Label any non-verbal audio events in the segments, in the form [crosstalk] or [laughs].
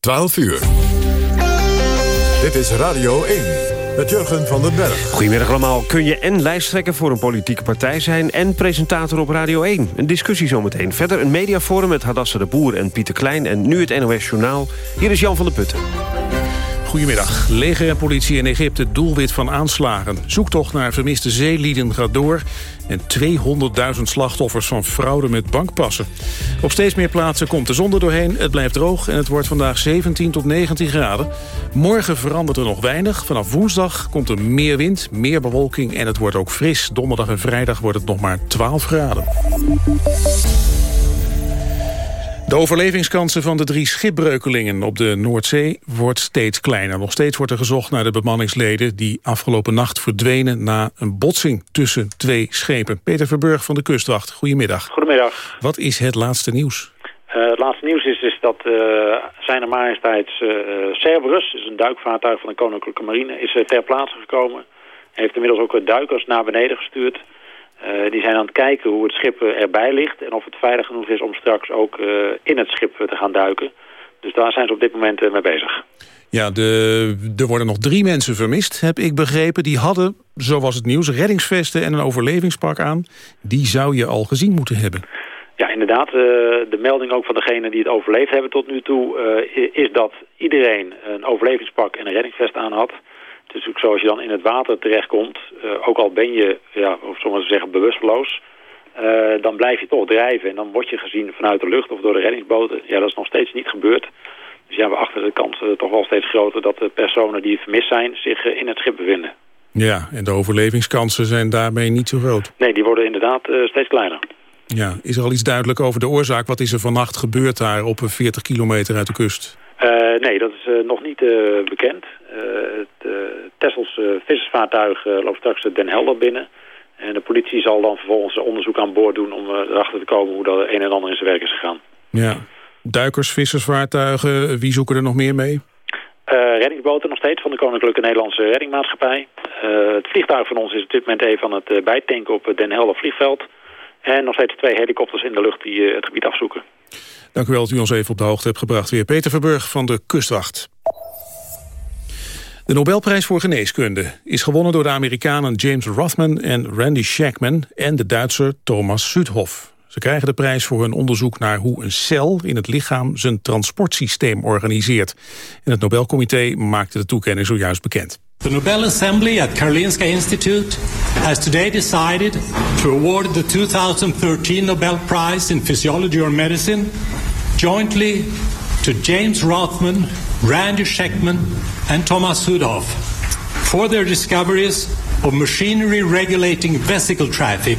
12 uur. Dit is Radio 1 met Jurgen van den Berg. Goedemiddag allemaal. Kun je en lijsttrekker voor een politieke partij zijn... en presentator op Radio 1? Een discussie zometeen. Verder een mediaforum met Hadassa de Boer en Pieter Klein... en nu het NOS Journaal. Hier is Jan van der Putten. Goedemiddag. Leger en politie in Egypte doelwit van aanslagen. Zoektocht naar vermiste zeelieden gaat door... en 200.000 slachtoffers van fraude met bankpassen. Op steeds meer plaatsen komt de zon er doorheen. Het blijft droog en het wordt vandaag 17 tot 19 graden. Morgen verandert er nog weinig. Vanaf woensdag komt er meer wind, meer bewolking... en het wordt ook fris. Donderdag en vrijdag wordt het nog maar 12 graden. De overlevingskansen van de drie schipbreukelingen op de Noordzee wordt steeds kleiner. Nog steeds wordt er gezocht naar de bemanningsleden die afgelopen nacht verdwenen na een botsing tussen twee schepen. Peter Verburg van de Kustwacht, goedemiddag. Goedemiddag. Wat is het laatste nieuws? Uh, het laatste nieuws is, is dat uh, zijn majesteits uh, Cerberus, is een duikvaartuig van de Koninklijke Marine, is ter plaatse gekomen. Heeft inmiddels ook duikers naar beneden gestuurd. Uh, die zijn aan het kijken hoe het schip erbij ligt... en of het veilig genoeg is om straks ook uh, in het schip te gaan duiken. Dus daar zijn ze op dit moment uh, mee bezig. Ja, de, er worden nog drie mensen vermist, heb ik begrepen. Die hadden, zo was het nieuws, reddingsvesten en een overlevingspak aan. Die zou je al gezien moeten hebben. Ja, inderdaad. de melding ook van degenen die het overleefd hebben tot nu toe... is dat iedereen een overlevingspak en een reddingsvest aan had... Het is natuurlijk zo, als je dan in het water terechtkomt, uh, ook al ben je, ja, of zomaar zeggen, bewusteloos, uh, dan blijf je toch drijven. En dan word je gezien vanuit de lucht of door de reddingsboten. Ja, dat is nog steeds niet gebeurd. Dus ja, we achten de kans uh, toch wel steeds groter dat de personen die vermist zijn zich in het schip bevinden. Ja, en de overlevingskansen zijn daarmee niet zo groot. Nee, die worden inderdaad steeds kleiner. Ja, is er al iets duidelijk over de oorzaak? Wat is er vannacht gebeurd daar op 40 kilometer uit de kust? nee, dat is nog niet bekend. Het Tessels vissersvaartuig loopt straks Den Helder binnen. En de politie zal dan vervolgens onderzoek aan boord doen om erachter te komen hoe dat een en ander in zijn werk is gegaan. Ja. Duikers, vissersvaartuigen, wie zoeken er nog meer mee? Uh, reddingsboten nog steeds van de Koninklijke Nederlandse Reddingmaatschappij. Uh, het vliegtuig van ons is op dit moment even aan het uh, bijtanken op het Den Helder vliegveld. En nog steeds twee helikopters in de lucht die het gebied afzoeken. Dank u wel dat u ons even op de hoogte hebt gebracht. Weer Peter Verburg van de Kustwacht. De Nobelprijs voor geneeskunde is gewonnen door de Amerikanen James Rothman en Randy Shackman en de Duitser Thomas Südhoff. Ze krijgen de prijs voor hun onderzoek naar hoe een cel in het lichaam zijn transportsysteem organiseert. En het Nobelcomité maakte de toekenning zojuist bekend. The Nobel Assembly at Karolinska Institute has today decided to award the 2013 Nobel Prize in Physiology or Medicine jointly to James Rothman, Randy Scheckman and Thomas Sudhoff for their discoveries of machinery regulating vesicle traffic,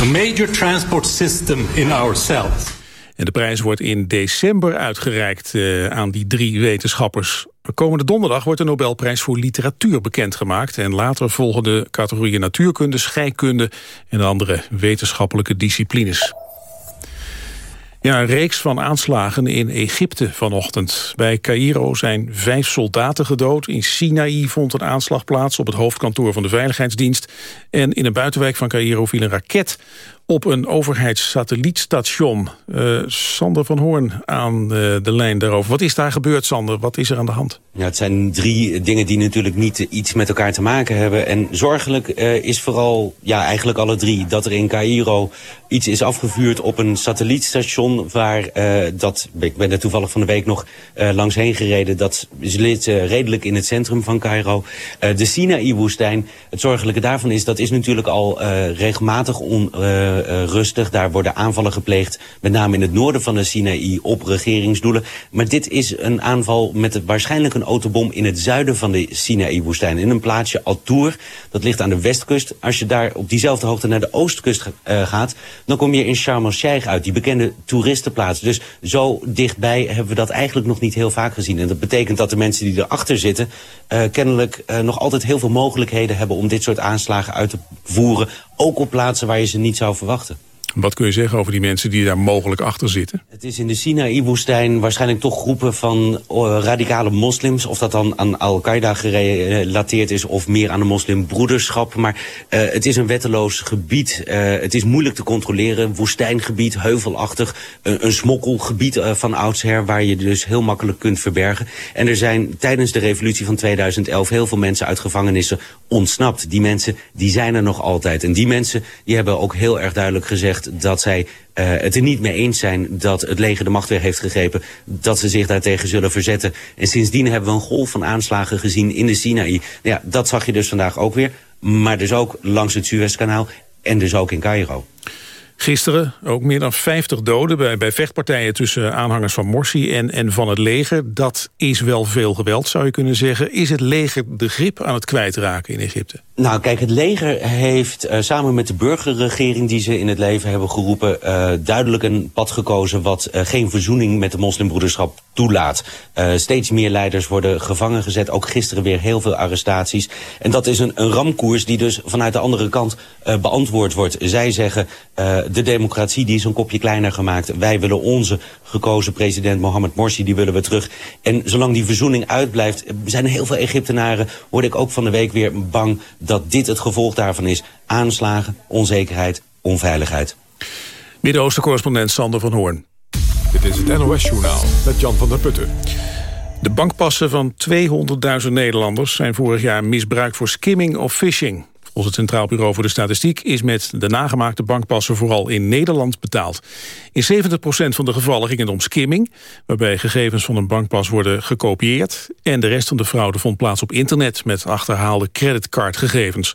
a major transport system in our cells. En de prijs wordt in december uitgereikt uh, aan die drie wetenschappers. Komende donderdag wordt de Nobelprijs voor literatuur bekendgemaakt. En later volgen de categorieën natuurkunde, scheikunde en andere wetenschappelijke disciplines. Ja, een reeks van aanslagen in Egypte vanochtend. Bij Cairo zijn vijf soldaten gedood. In Sinaï vond een aanslag plaats op het hoofdkantoor van de Veiligheidsdienst. En in een buitenwijk van Cairo viel een raket op een overheidssatellietstation. Uh, Sander van Hoorn aan uh, de lijn daarover. Wat is daar gebeurd, Sander? Wat is er aan de hand? Ja, het zijn drie dingen die natuurlijk niet iets met elkaar te maken hebben. En zorgelijk is vooral, ja, eigenlijk alle drie... dat er in Cairo iets is afgevuurd op een satellietstation... waar, dat, ik ben er toevallig van de week nog langs heen gereden... dat zit redelijk in het centrum van Cairo. de Sinaï-woestijn, het zorgelijke daarvan is... dat is natuurlijk al regelmatig on, rustig. Daar worden aanvallen gepleegd, met name in het noorden van de Sinaï, op regeringsdoelen. Maar dit is een aanval met waarschijnlijk een autobom in het zuiden van de Sinaï-woestijn. In een plaatsje Al-Tour, dat ligt aan de westkust. Als je daar op diezelfde hoogte naar de oostkust uh, gaat, dan kom je in Sharm el-Sheikh uit, die bekende toeristenplaats. Dus zo dichtbij hebben we dat eigenlijk nog niet heel vaak gezien. En dat betekent dat de mensen die erachter zitten... Kennelijk nog altijd heel veel mogelijkheden hebben om dit soort aanslagen uit te voeren. Ook op plaatsen waar je ze niet zou verwachten. Wat kun je zeggen over die mensen die daar mogelijk achter zitten? Het is in de Sinaï-woestijn waarschijnlijk toch groepen van uh, radicale moslims. Of dat dan aan Al-Qaeda gerelateerd is of meer aan de moslimbroederschap. Maar uh, het is een wetteloos gebied. Uh, het is moeilijk te controleren. Woestijngebied, heuvelachtig. een smokkelgebied van oudsher waar je dus heel makkelijk kunt verbergen. En er zijn tijdens de revolutie van 2011 heel veel mensen uit gevangenissen ontsnapt. Die mensen die zijn er nog altijd. En die mensen die hebben ook heel erg duidelijk gezegd dat zij uh, het er niet mee eens zijn dat het leger de macht weer heeft gegrepen. Dat ze zich daartegen zullen verzetten. En sindsdien hebben we een golf van aanslagen gezien in de Sinaï. Nou ja, dat zag je dus vandaag ook weer. Maar dus ook langs het Suezkanaal en dus ook in Cairo. Gisteren ook meer dan 50 doden bij, bij vechtpartijen tussen aanhangers van Morsi en, en van het leger. Dat is wel veel geweld, zou je kunnen zeggen. Is het leger de grip aan het kwijtraken in Egypte? Nou, kijk, het leger heeft uh, samen met de burgerregering die ze in het leven hebben geroepen... Uh, duidelijk een pad gekozen wat uh, geen verzoening met de moslimbroederschap toelaat. steeds meer leiders worden gevangen gezet. Ook gisteren weer heel veel arrestaties. En dat is een, een ramkoers die dus vanuit de andere kant beantwoord wordt. Zij zeggen, de democratie die is een kopje kleiner gemaakt. Wij willen onze gekozen president Mohammed Morsi, die willen we terug. En zolang die verzoening uitblijft, zijn heel veel Egyptenaren... word ik ook van de week weer bang dat dit het gevolg daarvan is. Aanslagen, onzekerheid, onveiligheid. Midden-Oosten-correspondent Sander van Hoorn. Dit is het NOS-journaal met Jan van der Putten. De bankpassen van 200.000 Nederlanders zijn vorig jaar misbruikt voor skimming of phishing. Volgens het Centraal Bureau voor de Statistiek is met de nagemaakte bankpassen vooral in Nederland betaald. In 70% van de gevallen ging het om skimming, waarbij gegevens van een bankpas worden gekopieerd. En de rest van de fraude vond plaats op internet met achterhaalde creditcardgegevens.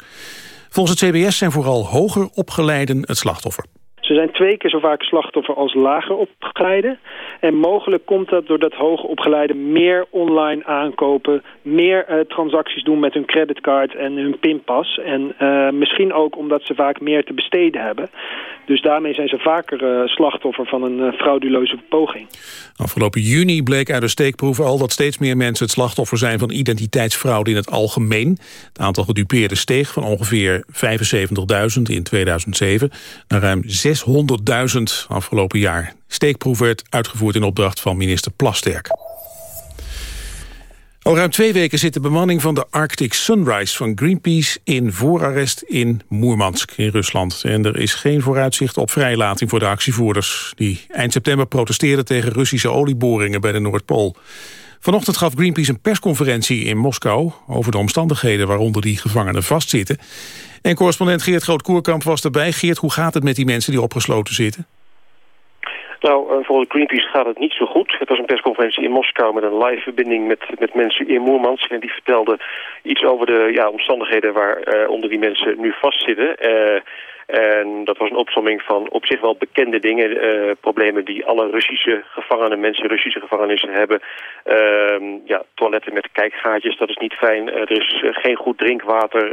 Volgens het CBS zijn vooral hoger opgeleiden het slachtoffer. Ze zijn twee keer zo vaak slachtoffer als lager opgeleiden. En mogelijk komt dat doordat hoger opgeleiden meer online aankopen... meer uh, transacties doen met hun creditcard en hun pinpas. En uh, misschien ook omdat ze vaak meer te besteden hebben. Dus daarmee zijn ze vaker uh, slachtoffer van een frauduleuze poging. Afgelopen juni bleek uit de steekproef al dat steeds meer mensen het slachtoffer zijn van identiteitsfraude in het algemeen. Het aantal gedupeerden steeg van ongeveer 75.000 in 2007 naar ruim 600.000 afgelopen jaar. Steekproef werd uitgevoerd in opdracht van minister Plasterk. Al ruim twee weken zit de bemanning van de Arctic Sunrise van Greenpeace in voorarrest in Moermansk in Rusland. En er is geen vooruitzicht op vrijlating voor de actievoerders... die eind september protesteerden tegen Russische olieboringen bij de Noordpool. Vanochtend gaf Greenpeace een persconferentie in Moskou... over de omstandigheden waaronder die gevangenen vastzitten. En correspondent Geert Groot-Koerkamp was erbij. Geert, hoe gaat het met die mensen die opgesloten zitten? Nou, uh, volgens Greenpeace gaat het niet zo goed. Het was een persconferentie in Moskou met een live verbinding met, met mensen in Moermansk. En die vertelden iets over de ja, omstandigheden waaronder uh, onder die mensen nu vastzitten. Uh, en dat was een opsomming van op zich wel bekende dingen. Problemen die alle Russische gevangenen, mensen Russische gevangenissen hebben. Uh, ja, toiletten met kijkgaatjes, dat is niet fijn. Er is geen goed drinkwater.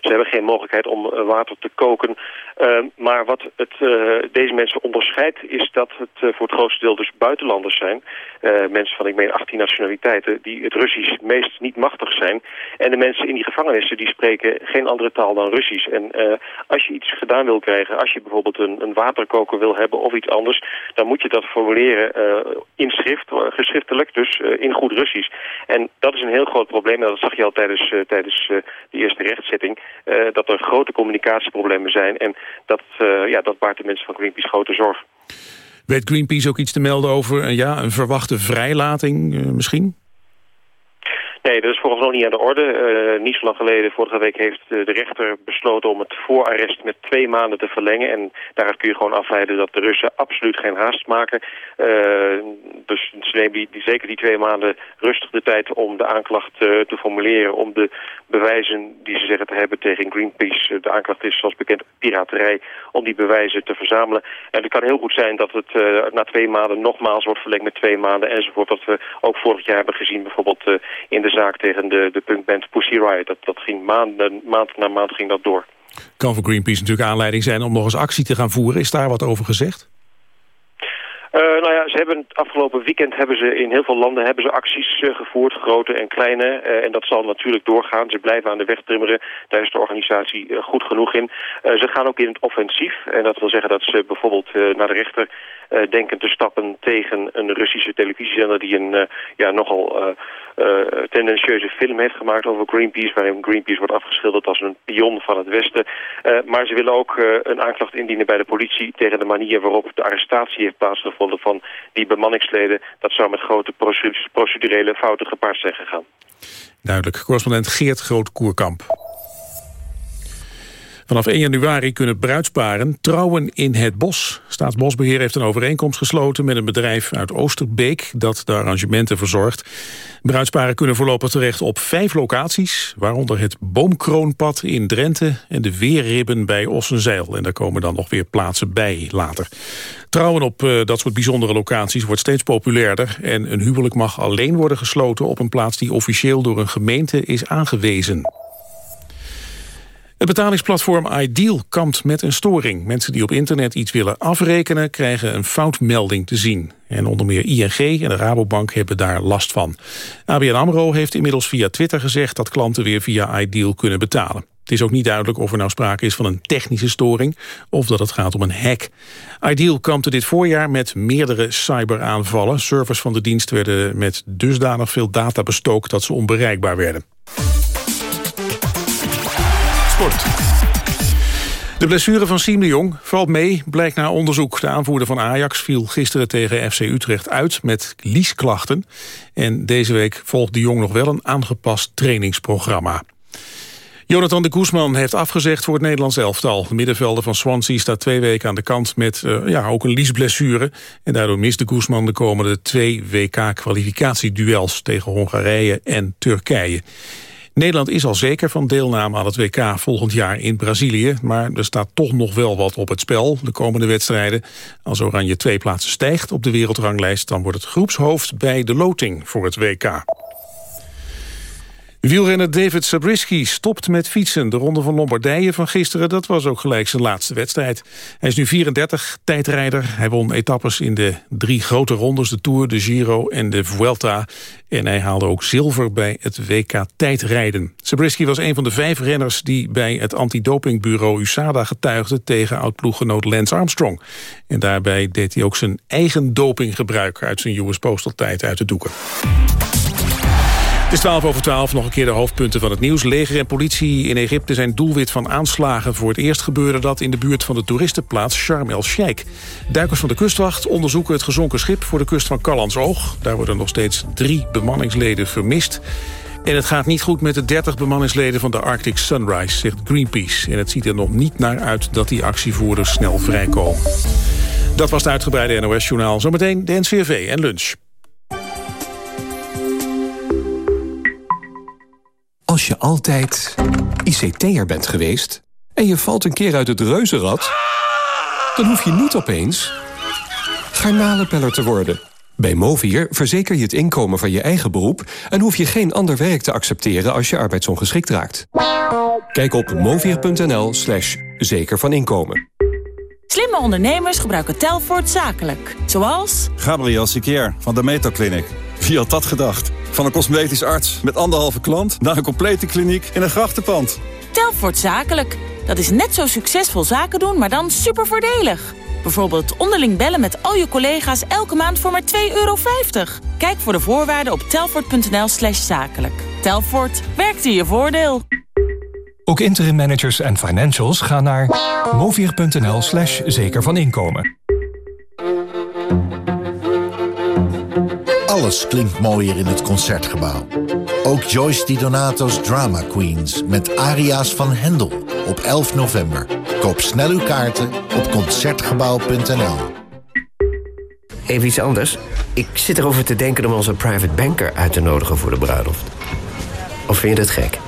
ze hebben geen mogelijkheid om water te koken. Ehm, maar wat het, deze mensen onderscheidt is dat het voor het grootste deel dus buitenlanders zijn. mensen van, ik meen, 18 nationaliteiten die het Russisch meest niet machtig zijn. En de mensen in die gevangenissen die spreken geen andere taal dan Russisch. En als je iets gedaan wil krijgen. Als je bijvoorbeeld een, een waterkoker wil hebben of iets anders... dan moet je dat formuleren in schrift, geschriftelijk, dus in goed Russisch. En dat is een heel groot probleem. Dat zag je al tijdens, tijdens de eerste rechtszitting. dat er grote communicatieproblemen zijn. En dat, ja, dat baart de mensen van Greenpeace grote zorg. Weet Greenpeace ook iets te melden over ja, een verwachte vrijlating misschien? Nee, dat is volgens nog niet aan de orde. Uh, niet zo lang geleden, vorige week, heeft de rechter besloten om het voorarrest met twee maanden te verlengen. En daaruit kun je gewoon afleiden dat de Russen absoluut geen haast maken. Uh, dus ze nemen die, zeker die twee maanden rustig de tijd om de aanklacht te formuleren. Om de bewijzen die ze zeggen te hebben tegen Greenpeace, de aanklacht is zoals bekend piraterij, om die bewijzen te verzamelen. En het kan heel goed zijn dat het na twee maanden nogmaals wordt verlengd met twee maanden enzovoort. Dat we ook vorig jaar hebben gezien bijvoorbeeld in de zaak tegen de, de punkband Pussy Riot. Dat, dat ging maanden, maand na maand ging dat door. Kan voor Greenpeace natuurlijk aanleiding zijn om nog eens actie te gaan voeren. Is daar wat over gezegd? Uh, nou ja, ze hebben het afgelopen weekend hebben ze in heel veel landen hebben ze acties uh, gevoerd, grote en kleine. Uh, en dat zal natuurlijk doorgaan. Ze blijven aan de weg timmeren. Daar is de organisatie goed genoeg in. ze gaan ook in het offensief. En dat wil zeggen dat ze bijvoorbeeld naar de rechter denken te stappen tegen een Russische televisiezender die een ja, nogal tendentieuze film heeft gemaakt over Greenpeace, waarin Greenpeace wordt afgeschilderd als een pion van het Westen. maar ze willen ook een aanklacht indienen bij de politie tegen de manier waarop de arrestatie heeft plaatsgevonden van die bemanningsleden... dat zou met grote procedurele fouten gepaard zijn gegaan. Duidelijk. Correspondent Geert Groot-Koerkamp. Vanaf 1 januari kunnen bruidsparen trouwen in het bos. Staatsbosbeheer heeft een overeenkomst gesloten met een bedrijf uit Oosterbeek dat de arrangementen verzorgt. Bruidsparen kunnen voorlopig terecht op vijf locaties, waaronder het Boomkroonpad in Drenthe en de Weerribben bij Ossenzeil. En daar komen dan nog weer plaatsen bij later. Trouwen op uh, dat soort bijzondere locaties wordt steeds populairder en een huwelijk mag alleen worden gesloten op een plaats die officieel door een gemeente is aangewezen. Het betalingsplatform Ideal kampt met een storing. Mensen die op internet iets willen afrekenen... krijgen een foutmelding te zien. En onder meer ING en de Rabobank hebben daar last van. ABN AMRO heeft inmiddels via Twitter gezegd... dat klanten weer via Ideal kunnen betalen. Het is ook niet duidelijk of er nou sprake is van een technische storing... of dat het gaat om een hack. Ideal kampte dit voorjaar met meerdere cyberaanvallen. Servers van de dienst werden met dusdanig veel data bestookt... dat ze onbereikbaar werden. De blessure van Siem de Jong valt mee, blijkt na onderzoek. De aanvoerder van Ajax viel gisteren tegen FC Utrecht uit met liesklachten. En deze week volgt de Jong nog wel een aangepast trainingsprogramma. Jonathan de Guzman heeft afgezegd voor het Nederlands elftal. De middenvelder van Swansea staat twee weken aan de kant met uh, ja, ook een liesblessure. En daardoor mist de Guzman de komende twee WK-kwalificatieduels tegen Hongarije en Turkije. Nederland is al zeker van deelname aan het WK volgend jaar in Brazilië. Maar er staat toch nog wel wat op het spel de komende wedstrijden. Als Oranje twee plaatsen stijgt op de wereldranglijst... dan wordt het groepshoofd bij de loting voor het WK. Wielrenner David Sabrisky stopt met fietsen. De Ronde van Lombardije van gisteren, dat was ook gelijk zijn laatste wedstrijd. Hij is nu 34, tijdrijder. Hij won etappes in de drie grote rondes, de Tour, de Giro en de Vuelta. En hij haalde ook zilver bij het WK tijdrijden. Sabrisky was een van de vijf renners die bij het antidopingbureau USADA getuigden tegen oud-ploeggenoot Lance Armstrong. En daarbij deed hij ook zijn eigen dopinggebruik uit zijn US Postal tijd uit de doeken. Het is 12 over 12, nog een keer de hoofdpunten van het nieuws. Leger en politie in Egypte zijn doelwit van aanslagen. Voor het eerst gebeurde dat in de buurt van de toeristenplaats Sharm el-Sheikh. Duikers van de kustwacht onderzoeken het gezonken schip... voor de kust van Oog. Daar worden nog steeds drie bemanningsleden vermist. En het gaat niet goed met de 30 bemanningsleden van de Arctic Sunrise, zegt Greenpeace. En het ziet er nog niet naar uit dat die actievoerders snel vrijkomen. Dat was het uitgebreide NOS-journaal. Zometeen de NCRV en lunch. Als je altijd ICT'er bent geweest en je valt een keer uit het reuzenrad... dan hoef je niet opeens garnalenpeller te worden. Bij Movier verzeker je het inkomen van je eigen beroep... en hoef je geen ander werk te accepteren als je arbeidsongeschikt raakt. Kijk op movier.nl slash zeker van inkomen. Slimme ondernemers gebruiken Telfort zakelijk. Zoals... Gabriel Sikier van de Meto Clinic. Wie had dat gedacht? Van een cosmetisch arts met anderhalve klant... naar een complete kliniek in een grachtenpand. Telfort Zakelijk. Dat is net zo succesvol zaken doen, maar dan super voordelig. Bijvoorbeeld onderling bellen met al je collega's elke maand voor maar 2,50 euro. Kijk voor de voorwaarden op telfort.nl slash zakelijk. Telfort, werkt in je voordeel. Ook interim managers en financials gaan naar movier.nl slash zeker van inkomen. Alles klinkt mooier in het Concertgebouw. Ook Joyce Di Donato's Drama Queens met aria's van Hendel op 11 november. Koop snel uw kaarten op Concertgebouw.nl. Even iets anders. Ik zit erover te denken om onze private banker uit te nodigen voor de bruiloft. Of vind je dat gek?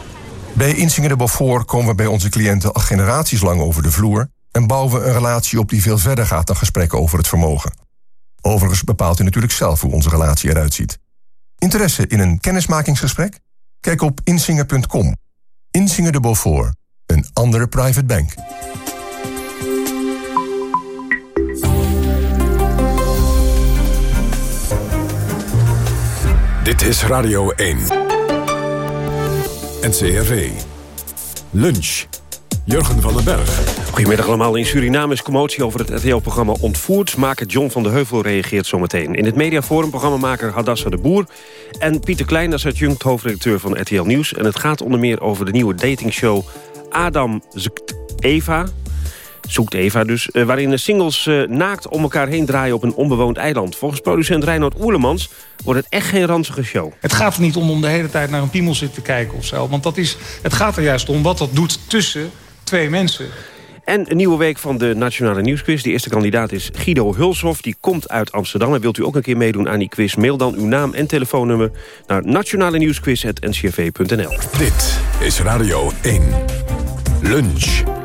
Bij Insinger de Beaufort komen we bij onze cliënten al generaties lang over de vloer... en bouwen we een relatie op die veel verder gaat dan gesprekken over het vermogen. Overigens bepaalt u natuurlijk zelf hoe onze relatie eruit ziet. Interesse in een kennismakingsgesprek? Kijk op insinger.com. Insinger de Beaufort, een andere private bank. Dit is Radio 1. NCRV. Lunch. Jurgen van den Berg. Goedemiddag allemaal. In Suriname is commotie over het RTL-programma Ontvoerd. Maker John van de Heuvel reageert zometeen. In het mediaforum programmamaker Hadassa de Boer... en Pieter Klein als adjunct hoofdredacteur van RTL Nieuws. En het gaat onder meer over de nieuwe datingshow Adam Zoekt Eva. Zoekt Eva dus, eh, waarin de singles eh, naakt om elkaar heen draaien op een onbewoond eiland. Volgens producent Reinhard Oerlemans wordt het echt geen ranzige show. Het gaat er niet om om de hele tijd naar een piemel zitten kijken of zo. Want dat is, het gaat er juist om wat dat doet tussen twee mensen. En een nieuwe week van de Nationale Nieuwsquiz. De eerste kandidaat is Guido Hulshoff. Die komt uit Amsterdam. En wilt u ook een keer meedoen aan die quiz? Mail dan uw naam en telefoonnummer naar nationale nieuwsquiz.ncrv.nl. Dit is Radio 1. Lunch.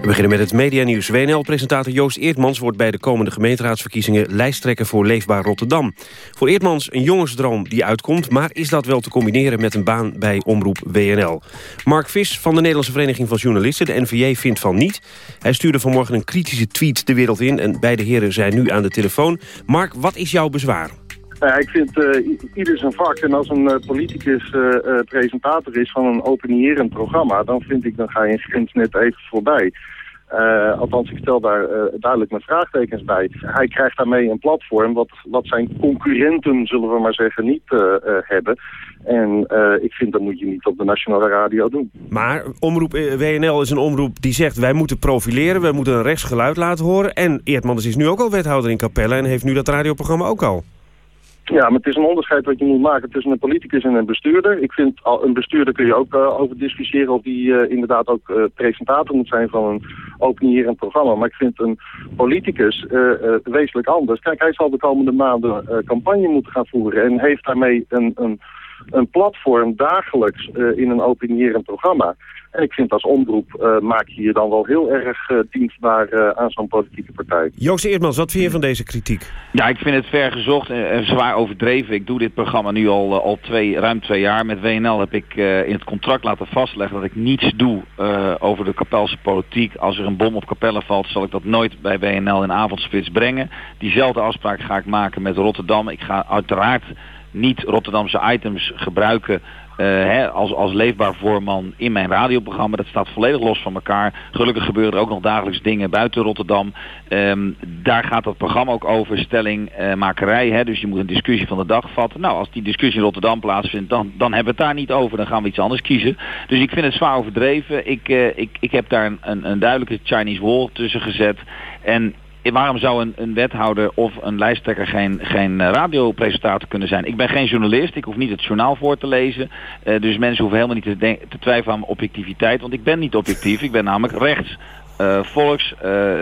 We beginnen met het medianieuws. WNL-presentator Joost Eertmans wordt bij de komende gemeenteraadsverkiezingen lijsttrekker voor Leefbaar Rotterdam. Voor Eertmans een jongensdroom die uitkomt, maar is dat wel te combineren met een baan bij Omroep WNL? Mark Vis van de Nederlandse Vereniging van Journalisten, de NVJ, vindt van niet. Hij stuurde vanmorgen een kritische tweet de wereld in en beide heren zijn nu aan de telefoon. Mark, wat is jouw bezwaar? Nou ik vind uh, ieder zijn vak. En als een uh, politicus uh, presentator is van een opinierend programma... dan vind ik, dan ga je in grens net even voorbij. althans, ik stel daar duidelijk mijn vraagtekens bij. Hij krijgt daarmee een platform wat, wat zijn concurrenten, zullen we maar zeggen, niet hebben. En ik vind dat moet je niet op de nationale radio doen. Maar omroep WNL is een omroep die zegt... wij moeten profileren, wij moeten een rechtsgeluid laten horen. En Eertmans is nu ook al wethouder in Capelle... en heeft nu dat radioprogramma ook al. Ja, maar het is een onderscheid wat je moet maken tussen een politicus en een bestuurder. Ik vind, een bestuurder kun je ook uh, over discussiëren of die uh, inderdaad ook uh, presentator moet zijn van een openierend programma. Maar ik vind een politicus wezenlijk anders. Kijk, hij zal de komende maanden campagne moeten gaan voeren en heeft daarmee een, een, een platform dagelijks in een openierend programma. En ik vind als omroep uh, maak je je dan wel heel erg uh, dienstbaar uh, aan zo'n politieke partij. Joost Eertmans, wat vind je van deze kritiek? Ja, ik vind het ver gezocht en zwaar overdreven. Ik doe dit programma nu al, al twee, ruim twee jaar. Met WNL heb ik in het contract laten vastleggen dat ik niets doe over de kapelse politiek. Als er een bom op Capelle valt, zal ik dat nooit bij WNL in avondspits brengen. Diezelfde afspraak ga ik maken met Rotterdam. Ik ga uiteraard niet Rotterdamse items gebruiken uh, hè, als, als leefbaar voorman in mijn radioprogramma. Dat staat volledig los van elkaar. Gelukkig gebeuren er ook nog dagelijks dingen buiten Rotterdam. Um, daar gaat dat programma ook over, stelling, uh, dus je moet een discussie van de dag vatten. Nou, als die discussie in Rotterdam plaatsvindt, dan, dan hebben we het daar niet over. Dan gaan we iets anders kiezen. Dus ik vind het zwaar overdreven. Ik, uh, ik, ik heb daar een, een duidelijke Chinese wall tussen gezet. En waarom zou een, een, wethouder of een lijsttrekker geen, geen uh, radiopresentator kunnen zijn? Ik ben geen journalist, ik hoef niet het journaal voor te lezen. Uh, dus mensen hoeven helemaal niet te, twijfelen aan objectiviteit, want ik ben niet objectief. Ik ben namelijk rechts. Volks,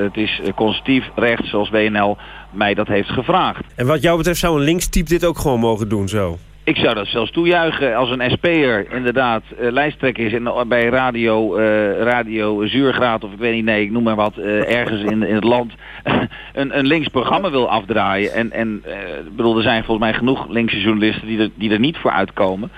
het is conservatief rechts zoals WNL mij dat heeft gevraagd. En wat jou betreft zou een linkstype dit ook gewoon mogen doen zo? Ik zou dat zelfs toejuichen als een SP'er inderdaad uh, lijsttrekker is in, bij radio, uh, radio Zuurgraad of ik weet niet, nee, ik noem maar wat, uh, ergens in, in het land [laughs] een, een links programma wil afdraaien. En, en bedoel, er zijn volgens mij genoeg linkse journalisten die er, die er niet voor uitkomen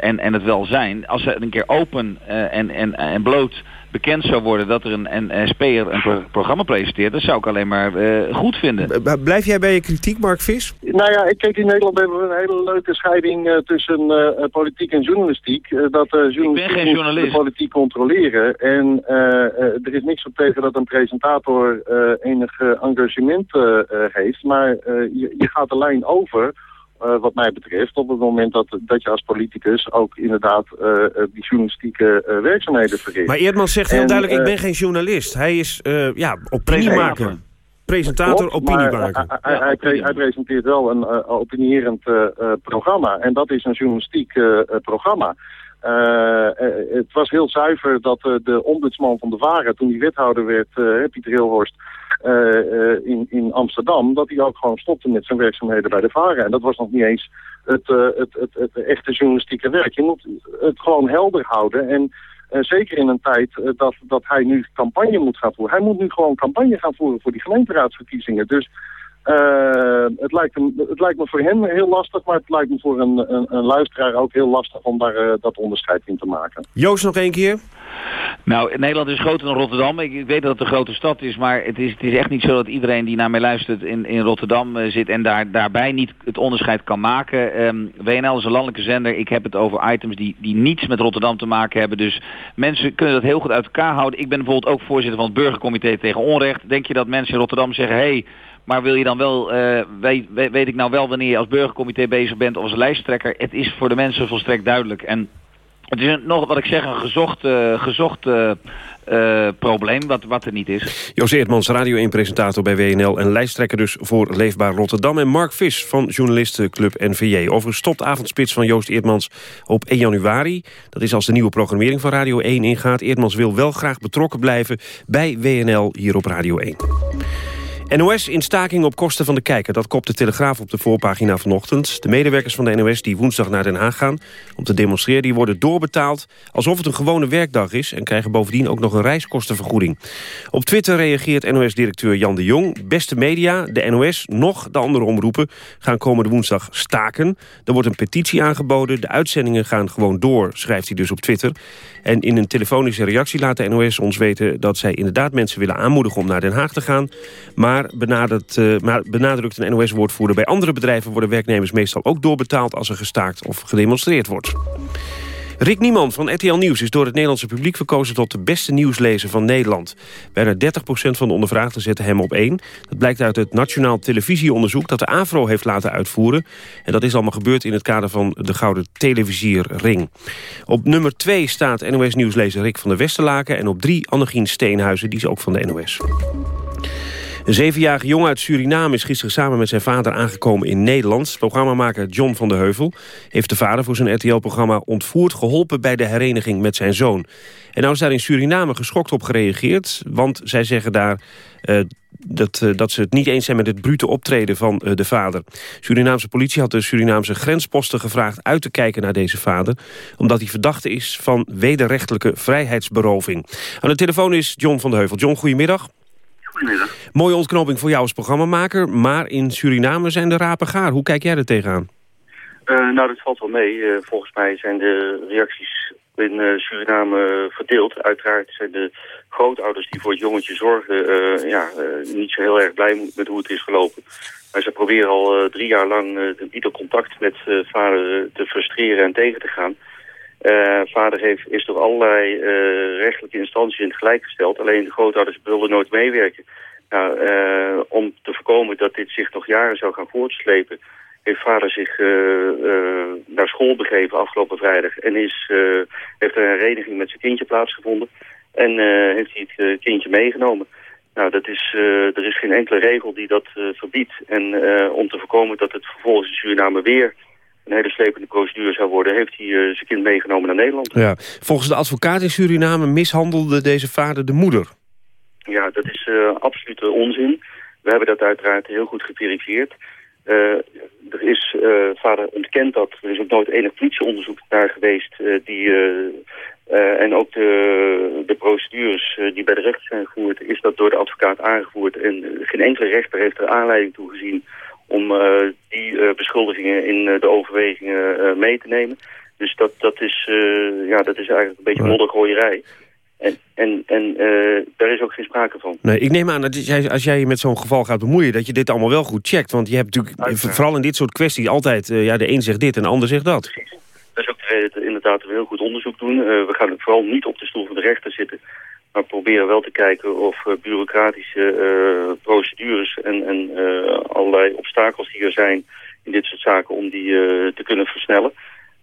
en, en het wel zijn. Als ze een keer open en, en, en bloot bekend zou worden dat er een, een SP'er een pro programma presenteert, dat zou ik alleen maar uh, goed vinden. Blijf jij bij je kritiek, Mark Vis? Nou ja, ik kijk in Nederland hebben we een hele leuke scheiding uh, tussen uh, politiek en journalistiek. dat journalistiek de politiek controleren. En er is niks op tegen dat een presentator enig engagement heeft. Maar je, je gaat de lijn over uh, wat mij betreft, op het moment dat, dat je als politicus ook inderdaad uh, die journalistieke uh, werkzaamheden verricht. Maar Eerdmans zegt heel duidelijk, ik ben geen journalist. Hij is ja, opiniemaker. Presentator, opiniemaker. Hij, hij, presenteert wel een opinierend programma. En dat is een journalistiek programma. het was heel zuiver dat de ombudsman van de Varen, toen hij wethouder werd, Pieter Hilhorst, uh, in, in Amsterdam, dat hij ook gewoon stopte met zijn werkzaamheden bij de Varen. En dat was nog niet eens het, uh, het, het, het, echte journalistieke werk. Je moet het gewoon helder houden en zeker in een tijd dat, dat hij nu campagne moet gaan voeren. Hij moet nu gewoon campagne gaan voeren voor die gemeenteraadsverkiezingen. Dus Uh, het, lijkt hem, het lijkt me voor hen heel lastig, maar het lijkt me voor een, een, een luisteraar ook heel lastig om daar uh, dat onderscheid in te maken. Joost nog één keer? Nou, Nederland is groter dan Rotterdam. Ik, ik, weet dat het een grote stad is, maar het is, het is echt niet zo dat iedereen die naar mij luistert in, in Rotterdam uh, zit en daar, daarbij niet het onderscheid kan maken. Um, WNL is een landelijke zender. Ik heb het over items die, die niets met Rotterdam te maken hebben. Dus mensen kunnen dat heel goed uit elkaar houden. Ik ben bijvoorbeeld ook voorzitter van het Burgercomité tegen Onrecht. Denk je dat mensen in Rotterdam zeggen, hey, maar wil je dan wel, uh, weet, weet, ik nou wel wanneer je als burgercomité bezig bent of als lijsttrekker? Het is voor de mensen volstrekt duidelijk. En het is nog, wat ik zeg, een gezocht, uh, gezocht uh, probleem wat, wat er niet is. José Eertmans, Radio 1-presentator bij WNL... en lijsttrekker dus voor Leefbaar Rotterdam. En Mark Vis van journalistenclub NVJ. Over stopt avondspits van Joost Eertmans op 1 januari. Dat is als de nieuwe programmering van Radio 1 ingaat. Eertmans wil wel graag betrokken blijven bij WNL hier op Radio 1. NOS in staking op kosten van de kijker. Dat kopt de Telegraaf op de voorpagina vanochtend. De medewerkers van de NOS die woensdag naar Den Haag gaan... om te demonstreren, die worden doorbetaald... alsof het een gewone werkdag is... en krijgen bovendien ook nog een reiskostenvergoeding. Op Twitter reageert NOS-directeur Jan de Jong. Beste media, de NOS, nog de andere omroepen... gaan komende woensdag staken. Er wordt een petitie aangeboden. De uitzendingen gaan gewoon door, schrijft hij dus op Twitter. En in een telefonische reactie laat de NOS ons weten... dat zij inderdaad mensen willen aanmoedigen om naar Den Haag te gaan... maar maar, benadrukt, uh, maar benadrukt een NOS-woordvoerder... bij andere bedrijven worden werknemers meestal ook doorbetaald... als er gestaakt of gedemonstreerd wordt. Rick Nieman van RTL Nieuws is door het Nederlandse publiek verkozen tot de beste nieuwslezer van Nederland. Bijna 30% van de ondervraagden zetten hem op één. Dat blijkt uit het Nationaal Televisieonderzoek dat de AVRO heeft laten uitvoeren. En dat is allemaal gebeurd in het kader van de Gouden Televisierring. Op nummer 2 staat NOS-nieuwslezer Rick van der Westerlaken... en op 3 Annegien Steenhuizen, die is ook van de NOS. Een zevenjarige jongen uit Suriname is gisteren samen met zijn vader aangekomen in Nederland. Programmamaker John van de Heuvel heeft de vader voor zijn RTL-programma ontvoerd... geholpen bij de hereniging met zijn zoon. En nou is daar in Suriname geschokt op gereageerd... want zij zeggen daar uh, dat, uh, dat ze het niet eens zijn met het brute optreden van uh, de vader. Surinaamse politie had de Surinaamse grensposten gevraagd uit te kijken naar deze vader... omdat hij verdachte is van wederrechtelijke vrijheidsberoving. Aan de telefoon is John van de Heuvel. John, goedemiddag. Goedemiddag. Mooie ontknoping voor jou als programmamaker, maar in Suriname zijn de rapen gaar. Hoe kijk jij er tegenaan? Uh, nou, dat valt wel mee. Uh, volgens mij zijn de reacties in uh, Suriname verdeeld. Uiteraard zijn de grootouders die voor het jongetje zorgen ja, niet zo heel erg blij met hoe het is gelopen. Maar ze proberen al drie jaar lang ieder contact met vader te frustreren en tegen te gaan. Uh, vader heeft, is door allerlei uh, rechtelijke instanties in het gelijk gesteld. Alleen de grootouders wilden nooit meewerken. Nou, uh, om te voorkomen dat dit zich nog jaren zou gaan voortslepen... heeft vader zich naar school begeven afgelopen vrijdag... en is, heeft er een hereniging met zijn kindje plaatsgevonden... en heeft hij het kindje meegenomen. Nou, dat is, er is geen enkele regel die dat verbiedt. En om te voorkomen dat het vervolgens in Suriname weer een hele slepende procedure zou worden... heeft hij uh, zijn kind meegenomen naar Nederland. Ja. Volgens de advocaat in Suriname mishandelde deze vader de moeder. Ja, dat is uh, absolute onzin. We hebben dat uiteraard heel goed geverifieerd. Uh, er is, vader ontkent dat. Er is ook nooit enig politieonderzoek naar geweest. die, en ook de, de procedures die bij de rechter zijn gevoerd... is dat door de advocaat aangevoerd. En geen enkele rechter heeft er aanleiding toe gezien om uh, die uh, beschuldigingen in uh, de overwegingen mee te nemen. Dus dat, dat, is, ja, dat is eigenlijk een beetje moddergooierij. En, en, en daar is ook geen sprake van. Nee, ik neem aan dat jij, als jij je met zo'n geval gaat bemoeien... dat je dit allemaal wel goed checkt. Want je hebt natuurlijk, vooral in dit soort kwesties... altijd, ja, de een zegt dit en de ander zegt dat. Precies. Dat is ook de reden dat we inderdaad heel goed onderzoek doen. we gaan vooral niet op de stoel van de rechter zitten... Maar proberen wel te kijken of uh, bureaucratische uh, procedures en, en uh, allerlei obstakels die er zijn in dit soort zaken om die te kunnen versnellen.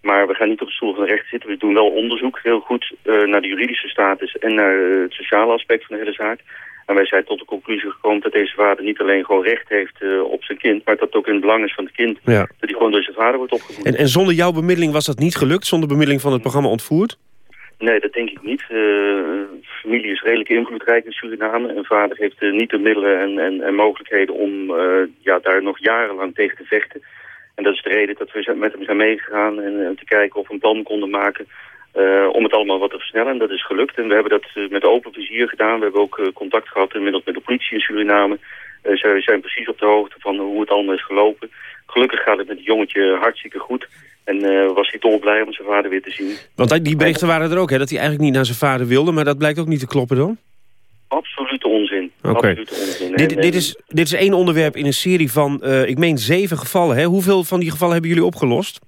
Maar we gaan niet op de stoel van de rechter zitten. We doen wel onderzoek heel goed naar de juridische status en naar het sociale aspect van de hele zaak. En wij zijn tot de conclusie gekomen dat deze vader niet alleen gewoon recht heeft op zijn kind... maar dat het ook in het belang is van het kind ja. dat hij gewoon door zijn vader wordt opgevoed. En, en zonder jouw bemiddeling was dat niet gelukt? Zonder bemiddeling van het programma ontvoerd? Nee, dat denk ik niet. Uh, familie is redelijk invloedrijk in Suriname. En vader heeft uh, niet de middelen en, en, en mogelijkheden om uh, ja, daar nog jarenlang tegen te vechten. En dat is de reden dat we met hem zijn meegegaan en te kijken of we een plan konden maken om het allemaal wat te versnellen. En dat is gelukt. En we hebben dat met open vizier gedaan. We hebben ook contact gehad inmiddels met de politie in Suriname. ze zijn precies op de hoogte van hoe het allemaal is gelopen. Gelukkig gaat het met het jongetje hartstikke goed. En was hij dolblij om zijn vader weer te zien. Want die berichten waren er ook, hè, dat hij eigenlijk niet naar zijn vader wilde... maar dat blijkt ook niet te kloppen dan? Absolute onzin. Oké. Onzin. Dit, dit, eh, is, dit is één onderwerp in een serie van, eh, ik meen, zeven gevallen. Hè? Hoeveel van die gevallen hebben jullie opgelost?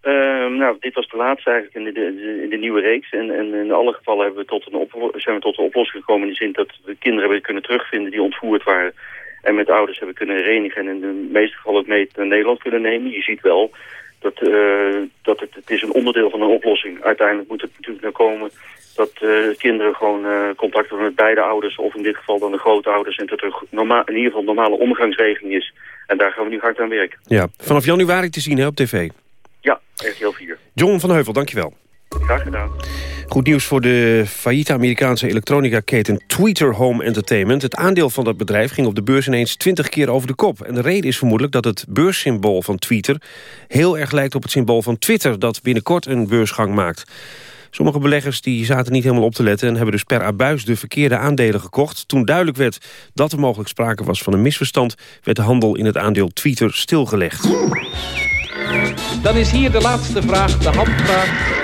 Ehm, nou, dit was de laatste eigenlijk in de, de- in de nieuwe reeks. En, en in alle gevallen hebben we tot een zijn we tot een oplossing gekomen... in de zin dat we kinderen hebben kunnen terugvinden die ontvoerd waren... en met ouders hebben kunnen herenigen... en in de meeste gevallen ook mee naar Nederland kunnen nemen. Je ziet wel dat, eh, dat het, het is een onderdeel van een oplossing. Uiteindelijk moet het natuurlijk naar komen dat eh, kinderen gewoon eh, contact hebben met beide ouders... of in dit geval dan de grootouders... en dat er in ieder geval normale omgangsregeling is. En daar gaan we nu hard aan werken. Ja, vanaf januari te zien hè, op tv. Ja, echt heel vier. John van Heuvel, dankjewel. Graag gedaan. Goed nieuws voor de failliete Amerikaanse elektronica-keten Tweeter Home Entertainment. Het aandeel van dat bedrijf ging op de beurs ineens 20 keer over de kop. En de reden is vermoedelijk dat het beurssymbool van Tweeter... heel erg lijkt op het symbool van Twitter... dat binnenkort een beursgang maakt. Sommige beleggers die zaten niet helemaal op te letten... en hebben dus per abuis de verkeerde aandelen gekocht. Toen duidelijk werd dat er mogelijk sprake was van een misverstand... werd de handel in het aandeel Tweeter stilgelegd. Dan is hier de laatste vraag, de handvraag.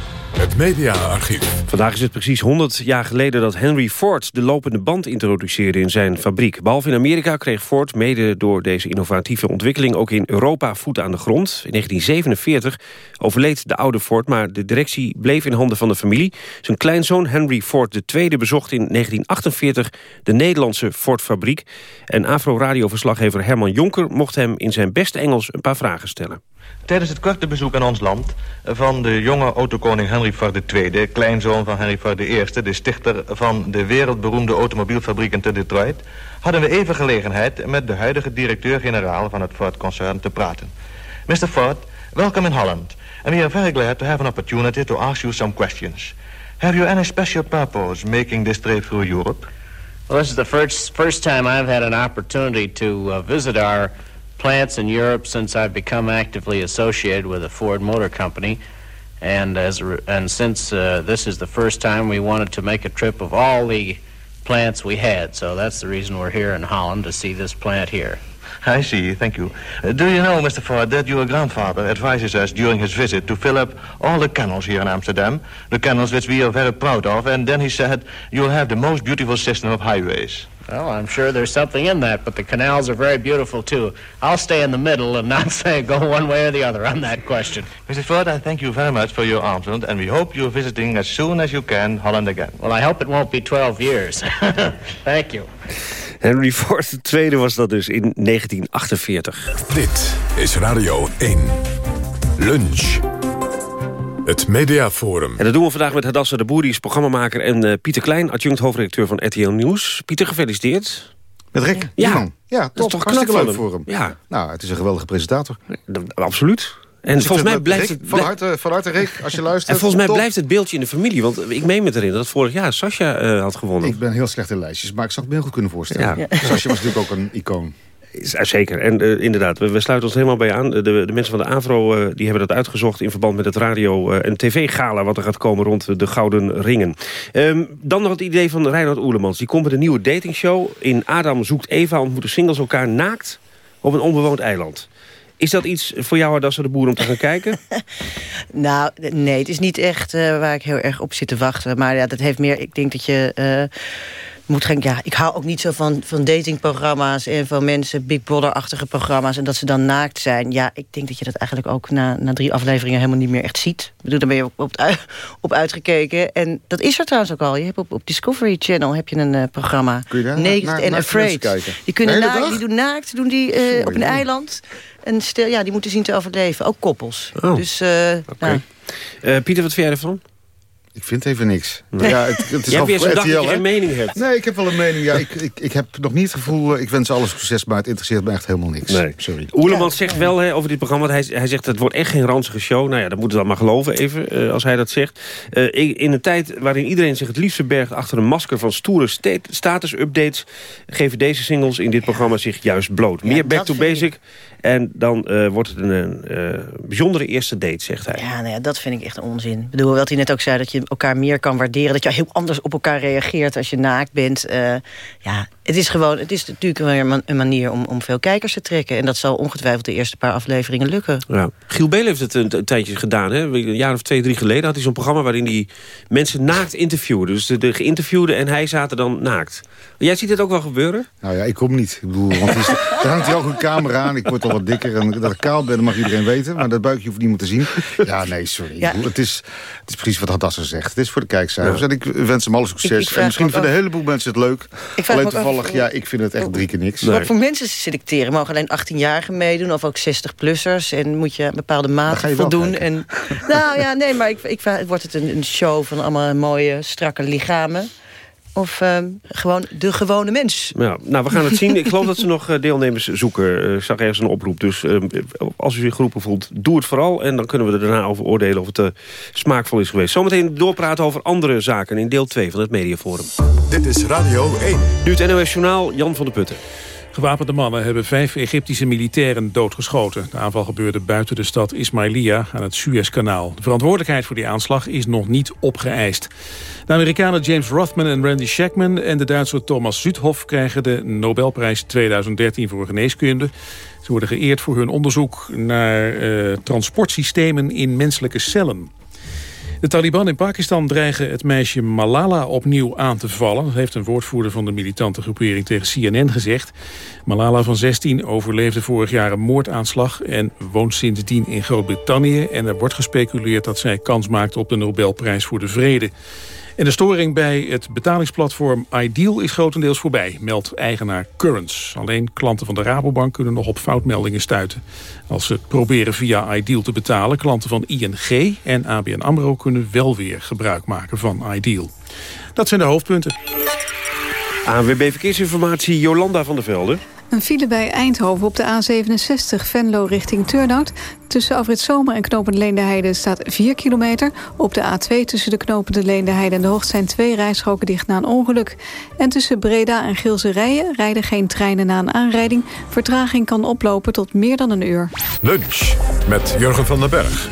Het mediaarchief. Vandaag is het precies 100 jaar geleden dat Henry Ford de lopende band introduceerde in zijn fabriek. Behalve in Amerika kreeg Ford mede door deze innovatieve ontwikkeling ook in Europa voet aan de grond. In 1947 overleed de oude Ford, maar de directie bleef in handen van de familie. Zijn kleinzoon Henry Ford II bezocht in 1948 de Nederlandse Ford-fabriek. En Afro-radioverslaggever Herman Jonker mocht hem in zijn beste Engels een paar vragen stellen. Tijdens het korte bezoek aan ons land van de jonge autokoning Henry Ford II... kleinzoon van Henry Ford I, de stichter van de wereldberoemde automobielfabriek in Detroit... hadden we even gelegenheid met de huidige directeur-generaal van het Ford-concern te praten. Mr. Ford, welcome in Holland. And we are very glad to have an opportunity to ask you some questions. Have you any special purpose making this trip through Europe? Well, this is the first first time I've had an opportunity to uh, visit our plants in Europe since I've become actively associated with the Ford Motor Company, and as and since uh, this is the first time we wanted to make a trip of all the plants we had, so that's the reason we're here in Holland to see this plant here. I see, thank you. Uh, do you know, Mr. Ford, that your grandfather advises us during his visit to fill up all the kennels here in Amsterdam, the kennels which we are very proud of, and then he said you'll have the most beautiful system of highways. Well, I'm sure there's something in that, but the canals are very beautiful too. I'll stay in the middle and not [laughs] say go one way or the other on that question. Mr. Ford, I thank you very much for your answer, and we hope you're visiting as soon as you can Holland again. Well, I hope it won't be 12 years. [laughs] Thank you. Henry Ford II was dat dus in 1948. Dit is Radio 1. Lunch. Het Mediaforum. En dat doen we vandaag met Hadassa de Boer, die is programmamaker... en eh, Pieter Klein, adjunct hoofdredacteur van RTL Nieuws. Pieter, gefeliciteerd. Met Rick? Ja. Ja, Dat is toch Hartstikke knap leuk voor hem. Ja. Nou, het is een geweldige presentator. absoluut. En Dus volgens mij blijft Rick, het... Van harte, van harte, Rick, als je [laughs] luistert. En volgens mij top. blijft het beeldje in de familie. Want ik meen me erin dat vorig jaar Sascha eh, had gewonnen. Ik ben heel slecht in lijstjes, maar ik zou het me heel goed kunnen voorstellen. Ja. Sascha was natuurlijk ook een icoon. Zeker, en eh, inderdaad, we, sluiten ons helemaal bij aan. De, de mensen van de AVRO eh, die hebben dat uitgezocht... in verband met het radio- eh, en tv-gala... wat er gaat komen rond de Gouden Ringen. Ehm, dan nog het idee van Reinhard Oerlemans. Die komt met een nieuwe datingshow. In Adam zoekt Eva ontmoeten singles elkaar naakt... op een onbewoond eiland. Is dat iets voor jou, Adasse de Boer, om te gaan kijken? [laughs] Nou, nee, het is niet echt waar ik heel erg op zit te wachten. Maar ja, dat heeft meer... Ik denk dat je... moet gaan, ja, ik hou ook niet zo van, van datingprogramma's en van mensen, Big Brother-achtige programma's en dat ze dan naakt zijn. Ja, ik denk dat je dat eigenlijk ook na, na drie afleveringen helemaal niet meer echt ziet. Ik bedoel, daar ben je op, op, [laughs] uitgekeken. En dat is er trouwens ook al. Je hebt op, op Discovery Channel heb je een eh, programma. Kun je daar Naked naar- and Afraid. Die, kunnen naakt, die doen naakt, doen die eh, Sorry, op een eiland. En stel, ja, die moeten zien te overleven. Ook koppels. Oh. Dus, nou, Eh, Pieter, wat vind jij ervan? Ik vind even niks. Ja, het, het is Jij hebt zo'n dag dat je geen mening hebt. Nee, ik heb wel een mening. Ja, ik, ik, ik heb nog niet het gevoel... eh, Ik wens alles succes, maar het interesseert me echt helemaal niks. Nee. Sorry. Oerlemans zegt wel hè, over dit programma... dat hij, hij zegt het wordt echt geen ranzige show. Nou ja, dat moeten we dan maar geloven even, eh, als hij dat zegt. Eh, in een tijd waarin iedereen zich het liefst verbergt... achter een masker van stoere sta- status-updates... geven deze singles in dit programma zich juist bloot. Meer back to basic. En dan eh, wordt het een, eh, bijzondere eerste date, zegt hij. Ja, nou ja, dat vind ik echt onzin. Ik bedoel, wat hij net ook zei, dat je elkaar meer kan waarderen. Dat je heel anders op elkaar reageert als je naakt bent. Uh, ja, het is gewoon, het is natuurlijk weer een manier om, om veel kijkers te trekken. En dat zal ongetwijfeld de eerste paar afleveringen lukken. Ja. Giel Beel heeft het een, tijdje gedaan. Hè? Een jaar of twee, drie geleden had hij zo'n programma... waarin hij mensen naakt interviewde. Dus de, de geïnterviewde en hij zaten dan naakt. Jij ziet het ook wel gebeuren? Nou ja, ik kom niet. Ik bedoel, want is, er hangt hier ook een camera aan. Ik word al wat dikker. En dat ik kaal ben, dat mag iedereen weten. Maar dat buikje hoeft niemand te zien. Ja, nee, sorry. Ja. het, is, het is precies wat Hadassa zegt. Het is voor de kijkcijfers. En ik wens hem alle succes. en misschien vinden een heleboel mensen het leuk. Alleen toevallig, ja, ik vind het echt drie keer niks. Wat voor mensen selecteren? Mogen alleen 18-jarigen meedoen? Of ook 60-plussers? En moet je een bepaalde mate voldoen? En, nou ja, nee, maar ik, ik, wordt het een, een show van allemaal mooie, strakke lichamen? Of uh, gewoon de gewone mens. Ja, nou, we gaan het zien. Ik geloof dat ze nog eh, deelnemers zoeken. Uh, ik zag ergens een oproep. Dus uh, als u zich geroepen voelt, doe het vooral. En dan kunnen we er daarna over oordelen of het uh, smaakvol is geweest. Zometeen doorpraten over andere zaken in deel 2 van het Mediaforum. Dit is Radio 1. Nu het NOS Journaal, Jan van der Putten. Gewapende mannen hebben vijf Egyptische militairen doodgeschoten. De aanval gebeurde buiten de stad Ismailia aan het Suezkanaal. De verantwoordelijkheid voor die aanslag is nog niet opgeëist. De Amerikanen James Rothman en Randy Shackman en de Duitser Thomas Zuidhoff krijgen de Nobelprijs 2013 voor geneeskunde. Ze worden geëerd voor hun onderzoek naar uh, transportsystemen in menselijke cellen. De Taliban in Pakistan dreigen het meisje Malala opnieuw aan te vallen. Dat heeft een woordvoerder van de militante groepering tegen CNN gezegd. Malala van 16 overleefde vorig jaar een moordaanslag... en woont sindsdien in Groot-Brittannië. En er wordt gespeculeerd dat zij kans maakt op de Nobelprijs voor de Vrede. En de storing bij het betalingsplatform Ideal is grotendeels voorbij, meldt eigenaar Currents. Alleen klanten van de Rabobank kunnen nog op foutmeldingen stuiten. Als ze proberen via Ideal te betalen, klanten van ING en ABN AMRO kunnen wel weer gebruik maken van Ideal. Dat zijn de hoofdpunten. ANWB Verkeersinformatie, Jolanda van der Velde. Een file bij Eindhoven op de A67 Venlo richting Turnhout. Tussen Afrit Zomer en Knopend Leendeheide staat 4 kilometer. Op de A2 tussen de Knopende Leendeheide en de Hoogst zijn twee rijstroken dicht na een ongeluk. En tussen Breda en Gilse Rijen rijden geen treinen na een aanrijding. Vertraging kan oplopen tot meer dan een uur. Lunch met Jurgen van den Berg.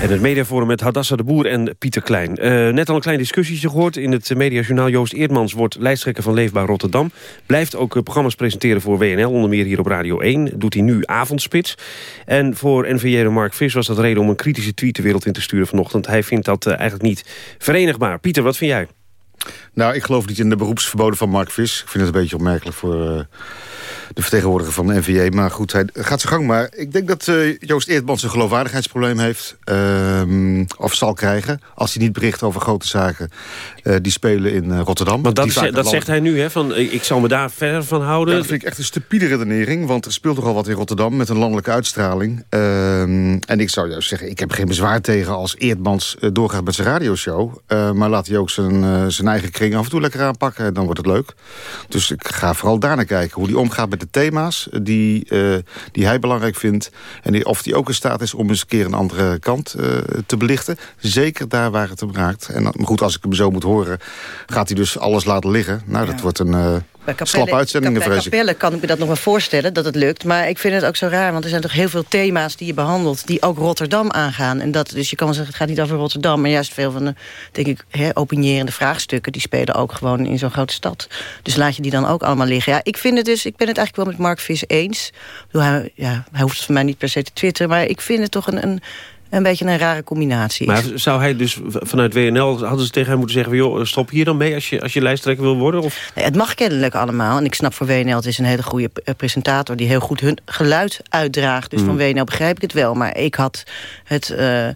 En het mediaforum met Hadassa de Boer en Pieter Klein. Uh, net al een klein discussietje gehoord. In het mediajournaal Joost Eerdmans wordt lijsttrekker van Leefbaar Rotterdam. Blijft ook programma's presenteren voor WNL, onder meer hier op Radio 1. Doet hij nu avondspits. En voor NVJ Mark Vis was dat reden om een kritische tweet de wereld in te sturen vanochtend. Hij vindt dat uh, eigenlijk niet verenigbaar. Pieter, wat vind jij? Nou, ik geloof niet in de beroepsverboden van Mark Vis. Ik vind het een beetje opmerkelijk voor... Uh de vertegenwoordiger van de NVJ. Maar goed, hij gaat zijn gang. Maar ik denk dat uh, Joost Eertmans een geloofwaardigheidsprobleem heeft. Uh, of zal krijgen. Als hij niet bericht over grote zaken uh, die spelen in Rotterdam. Want dat, dat zegt hij nu, hè? Van, ik zal me daar verder van houden. Ja, dat vind ik echt een stupide redenering. Want er speelt toch al wat in Rotterdam met een landelijke uitstraling. Ehm, en ik zou juist zeggen, ik heb geen bezwaar tegen als Eertmans doorgaat met zijn radioshow. maar laat hij ook zijn, zijn eigen kring af en toe lekker aanpakken. Dan wordt het leuk. Dus ik ga vooral daarnaar kijken. Hoe die omgaat met de thema's die, uh, die hij belangrijk vindt. En die, of die ook in staat is om eens een keer een andere kant uh, te belichten. Zeker daar waar het hem raakt. En goed, als ik hem zo moet horen, gaat hij dus alles laten liggen. Nou, dat wordt een... Bij Kapelle, uitzendingen, bij Capelle kan ik me dat nog wel voorstellen, dat het lukt. Maar ik vind het ook zo raar, want er zijn toch heel veel thema's die je behandelt... die ook Rotterdam aangaan. En dat, dus je kan zeggen, het gaat niet over Rotterdam... maar juist veel van de, denk ik, he, opinierende vraagstukken... die spelen ook gewoon in zo'n grote stad. Dus laat je die dan ook allemaal liggen. Ja, ik vind het dus, ik ben het eigenlijk wel met Mark Vis eens. Hij, ja, hij hoeft het voor mij niet per se te twitteren... maar ik vind het toch een, een een beetje een rare combinatie Maar zou hij dus vanuit WNL, hadden ze tegen hem moeten zeggen... joh, stop hier dan mee als je, als je lijsttrekker wil worden? Of? Nee, het mag kennelijk allemaal. En ik snap voor WNL, het is een hele goede eh, presentator... die heel goed hun geluid uitdraagt. Dus mm. van WNL begrijp ik het wel. Maar ik had het uh,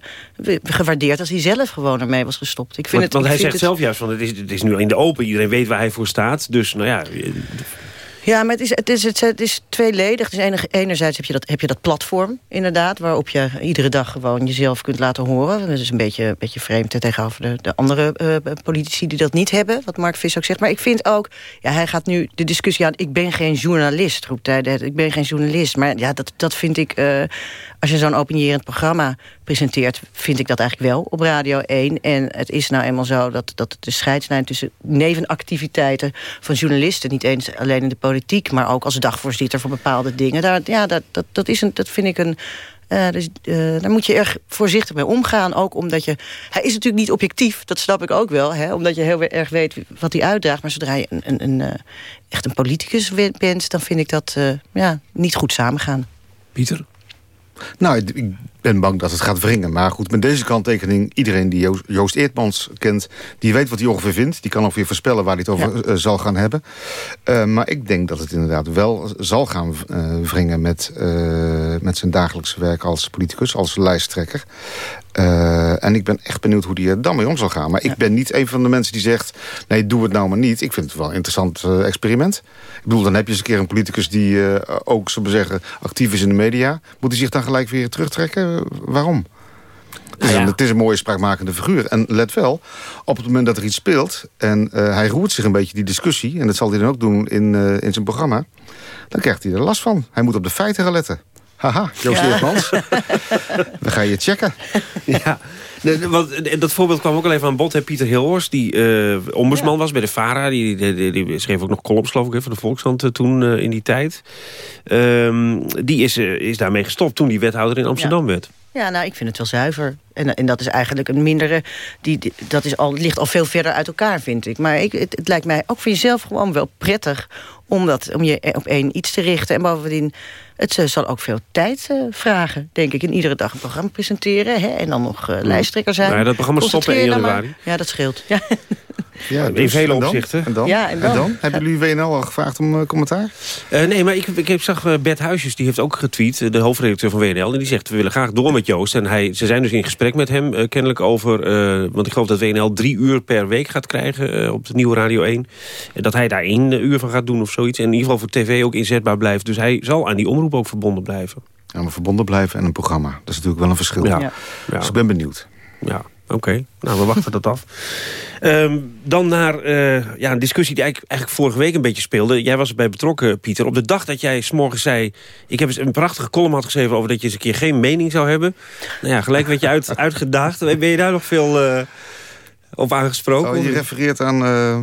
gewaardeerd als hij zelf gewoon ermee was gestopt. Ik vind want, het, want hij zegt zelf juist, van het is, het is nu in de open. Iedereen weet waar hij voor staat. Dus nou ja... Ja, maar het is, het is, het is tweeledig. Dus enerzijds heb je, dat, heb je dat platform, inderdaad... waarop je iedere dag gewoon jezelf kunt laten horen. Dat is een beetje, een beetje vreemd tegenover de, de andere uh, politici die dat niet hebben... wat Mark Vis ook zegt. Maar ik vind ook, ja, hij gaat nu de discussie aan... ik ben geen journalist, roept hij. Ik ben geen journalist. Maar ja, dat, dat vind ik... Uh, als je zo'n opinierend programma presenteert... vind ik dat eigenlijk wel op Radio 1. En het is nou eenmaal zo dat, dat de scheidslijn tussen nevenactiviteiten... van journalisten, niet eens alleen in de politiek... maar ook als dagvoorzitter van bepaalde dingen... Daar, ja, dat, dat, dat, is een, dat vind ik een Uh, dus uh, daar moet je erg voorzichtig mee omgaan. Ook omdat je... Hij is natuurlijk niet objectief, dat snap ik ook wel. Hè, omdat je heel erg weet wat hij uitdraagt. Maar zodra je een, een, een, uh, echt een politicus bent... dan vind ik dat ja, niet goed samengaan. Pieter? Nou, ik ben bang dat het gaat wringen. Maar goed, met deze kanttekening... iedereen die Joost, Joost Eertmans kent... die weet wat hij ongeveer vindt. Die kan ongeveer voorspellen waar hij het over ja. uh, zal gaan hebben. Uh, maar ik denk dat het inderdaad wel zal gaan uh, wringen... Met, met zijn dagelijkse werk als politicus, als lijsttrekker. Uh, en ik ben echt benieuwd hoe die er dan mee om zal gaan. Maar ik ben niet een van de mensen die zegt... nee, doe het nou maar niet. Ik vind het wel een interessant uh, experiment. Ik bedoel, dan heb je eens een keer een politicus... die uh, ook, zullen we zeggen, actief is in de media. Moet hij zich dan gelijk weer terugtrekken? Waarom? Het is, een, het is een mooie spraakmakende figuur. En let wel, op het moment dat er iets speelt... en hij roert zich een beetje die discussie... en dat zal hij dan ook doen in, in zijn programma... dan krijgt hij er last van. Hij moet op de feiten gaan letten. Haha, Joost ja. Eertmans. [laughs] We gaan je checken. Ja, want dat voorbeeld kwam ook al even aan bod. Hè? Pieter Hilhorst, die uh, ombudsman ja. was bij de VARA. Die, die, die, die, schreef ook nog columns, geloof ik, voor de Volkskrant uh, toen uh, in die tijd. Um, die is, is daarmee gestopt toen die wethouder in Amsterdam ja. werd. Ja, nou, ik vind het wel zuiver. En, en dat is eigenlijk een mindere... Die, die, dat is al, ligt al veel verder uit elkaar, vind ik. Maar ik, het, het lijkt mij ook voor jezelf gewoon wel prettig... om, dat, om je op één iets te richten. En bovendien, het uh, zal ook veel tijd uh, vragen, denk ik. En iedere dag een programma presenteren. Hè, en dan nog uh, lijsttrekker zijn. Nou ja, dat programma stoppen in januari. Ja, dat scheelt. Ja. [laughs] Ja, in dus, vele opzichten. En dan? Ja, en dan? En dan? Hebben jullie WNL al gevraagd om uh, commentaar? Uh, nee, maar ik, ik, zag uh, Bert Huisjes, die heeft ook getweet, de hoofdredacteur van WNL. En die zegt, we willen graag door met Joost. En hij, ze zijn dus in gesprek met hem, kennelijk over... want ik geloof dat WNL drie uur per week gaat krijgen op de nieuwe Radio 1. En dat hij daar één uur van gaat doen of zoiets. En in ieder geval voor tv ook inzetbaar blijft. Dus hij zal aan die omroep ook verbonden blijven. Ja, maar verbonden blijven en een programma. Dat is natuurlijk wel een verschil. Ja. Ja. Dus ik ben benieuwd. Ja, oké. Okay. Nou, we wachten dat af. Um, [laughs] dan naar uh, ja, een discussie die eigenlijk, eigenlijk vorige week een beetje speelde. Jij was erbij betrokken, Pieter. Op de dag dat jij s'morgens zei... ik heb eens een prachtige column had geschreven... over dat je eens een keer geen mening zou hebben. Nou ja, gelijk werd je uit, [laughs] uitgedaagd. Ben je daar nog veel uh, op aangesproken? Oh, je refereert aan... Uh...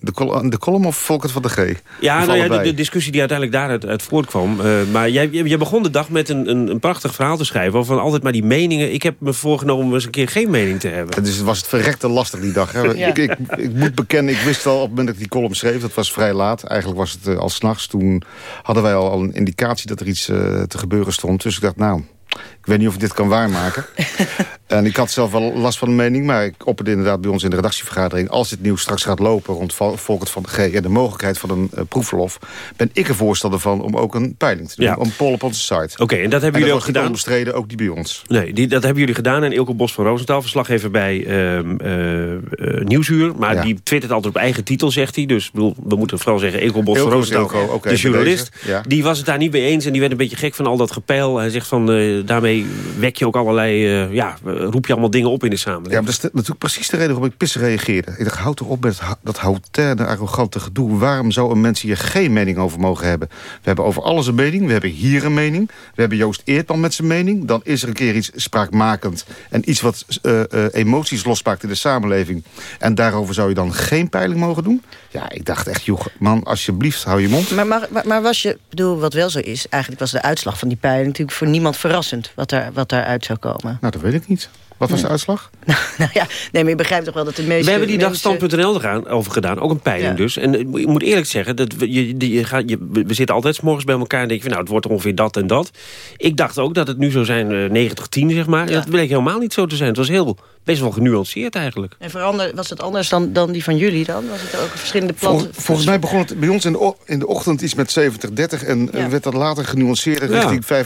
De, col de column of Volkert van de G? Ja, nou ja de, de, discussie die uiteindelijk daaruit uit voortkwam. Uh, maar jij, jij begon de dag met een, een, een, prachtig verhaal te schrijven... van altijd maar die meningen. Ik heb me voorgenomen om eens een keer geen mening te hebben. Dus het was het verrekte lastig die dag. Hè? ja. ik, ik, ik, moet bekennen, ik wist al op het moment dat ik die column schreef... dat was vrij laat. Eigenlijk was het uh, al s'nachts. Toen hadden wij al, al, een indicatie dat er iets uh, te gebeuren stond. Dus ik dacht, nou... Ik weet niet of ik dit kan waarmaken. [laughs] en ik had zelf wel last van de mening... maar ik opperde inderdaad bij ons in de redactievergadering... als dit nieuws straks gaat lopen rond Volkert van de G... en de mogelijkheid van een uh, proefverlof... ben ik er voorstander van om ook een peiling te doen. Ja. Een poll op onze site. Oké, okay, en dat hebben en jullie ook gedaan? bestreden, ook die bij ons. Nee, die, dat hebben jullie gedaan. En Ilko Bos van Roosentaal, verslaggever bij uh, uh, Nieuwsuur... maar ja. die twittert altijd op eigen titel, zegt hij. Dus bedoel, we moeten vooral zeggen Ilko Bos van Roosentaal, okay, de journalist. Ja. Die was het daar niet mee eens en die werd een beetje gek van al dat gepeil. Hij zegt van, daarmee wek je ook allerlei, ja, roep je allemaal dingen op in de samenleving. Ja, maar dat is natuurlijk precies de reden waarom ik pissen reageerde. Ik dacht, houd toch op met dat hautaine, arrogante gedoe. Waarom zou een mens hier geen mening over mogen hebben? We hebben over alles een mening, we hebben hier een mening. We hebben Joost Eertman met zijn mening. Dan is er een keer iets spraakmakend en iets wat uh, uh, emoties losmaakt in de samenleving. En daarover zou je dan geen peiling mogen doen? Ja, ik dacht echt, joh, man, alsjeblieft, hou je mond. Maar, maar, maar was je, bedoel, wat wel zo is... eigenlijk was de uitslag van die peiling natuurlijk voor niemand verrassend... wat, er, wat daaruit zou komen. Nou, dat weet ik niet. Wat was nee. de uitslag? [laughs] nou ja, nee, maar je begrijpt toch wel dat de meeste We hebben die dag stand.nl over gedaan, ook een peiling ja. dus. En ik moet eerlijk zeggen, dat we, je, je gaat, je, we zitten altijd 's morgens bij elkaar en denk je van, nou, het wordt ongeveer dat en dat. Ik dacht ook dat het nu zou zijn uh, 90-10, zeg maar. Ja. Dat bleek helemaal niet zo te zijn. Het was heel best wel genuanceerd eigenlijk. En verander, was het anders dan, dan die van jullie dan? Was het ook verschillende plannen? Vol, volgens mij begon het bij ons in de, in de ochtend iets met 70-30... en ja. werd dat later genuanceerd richting ja.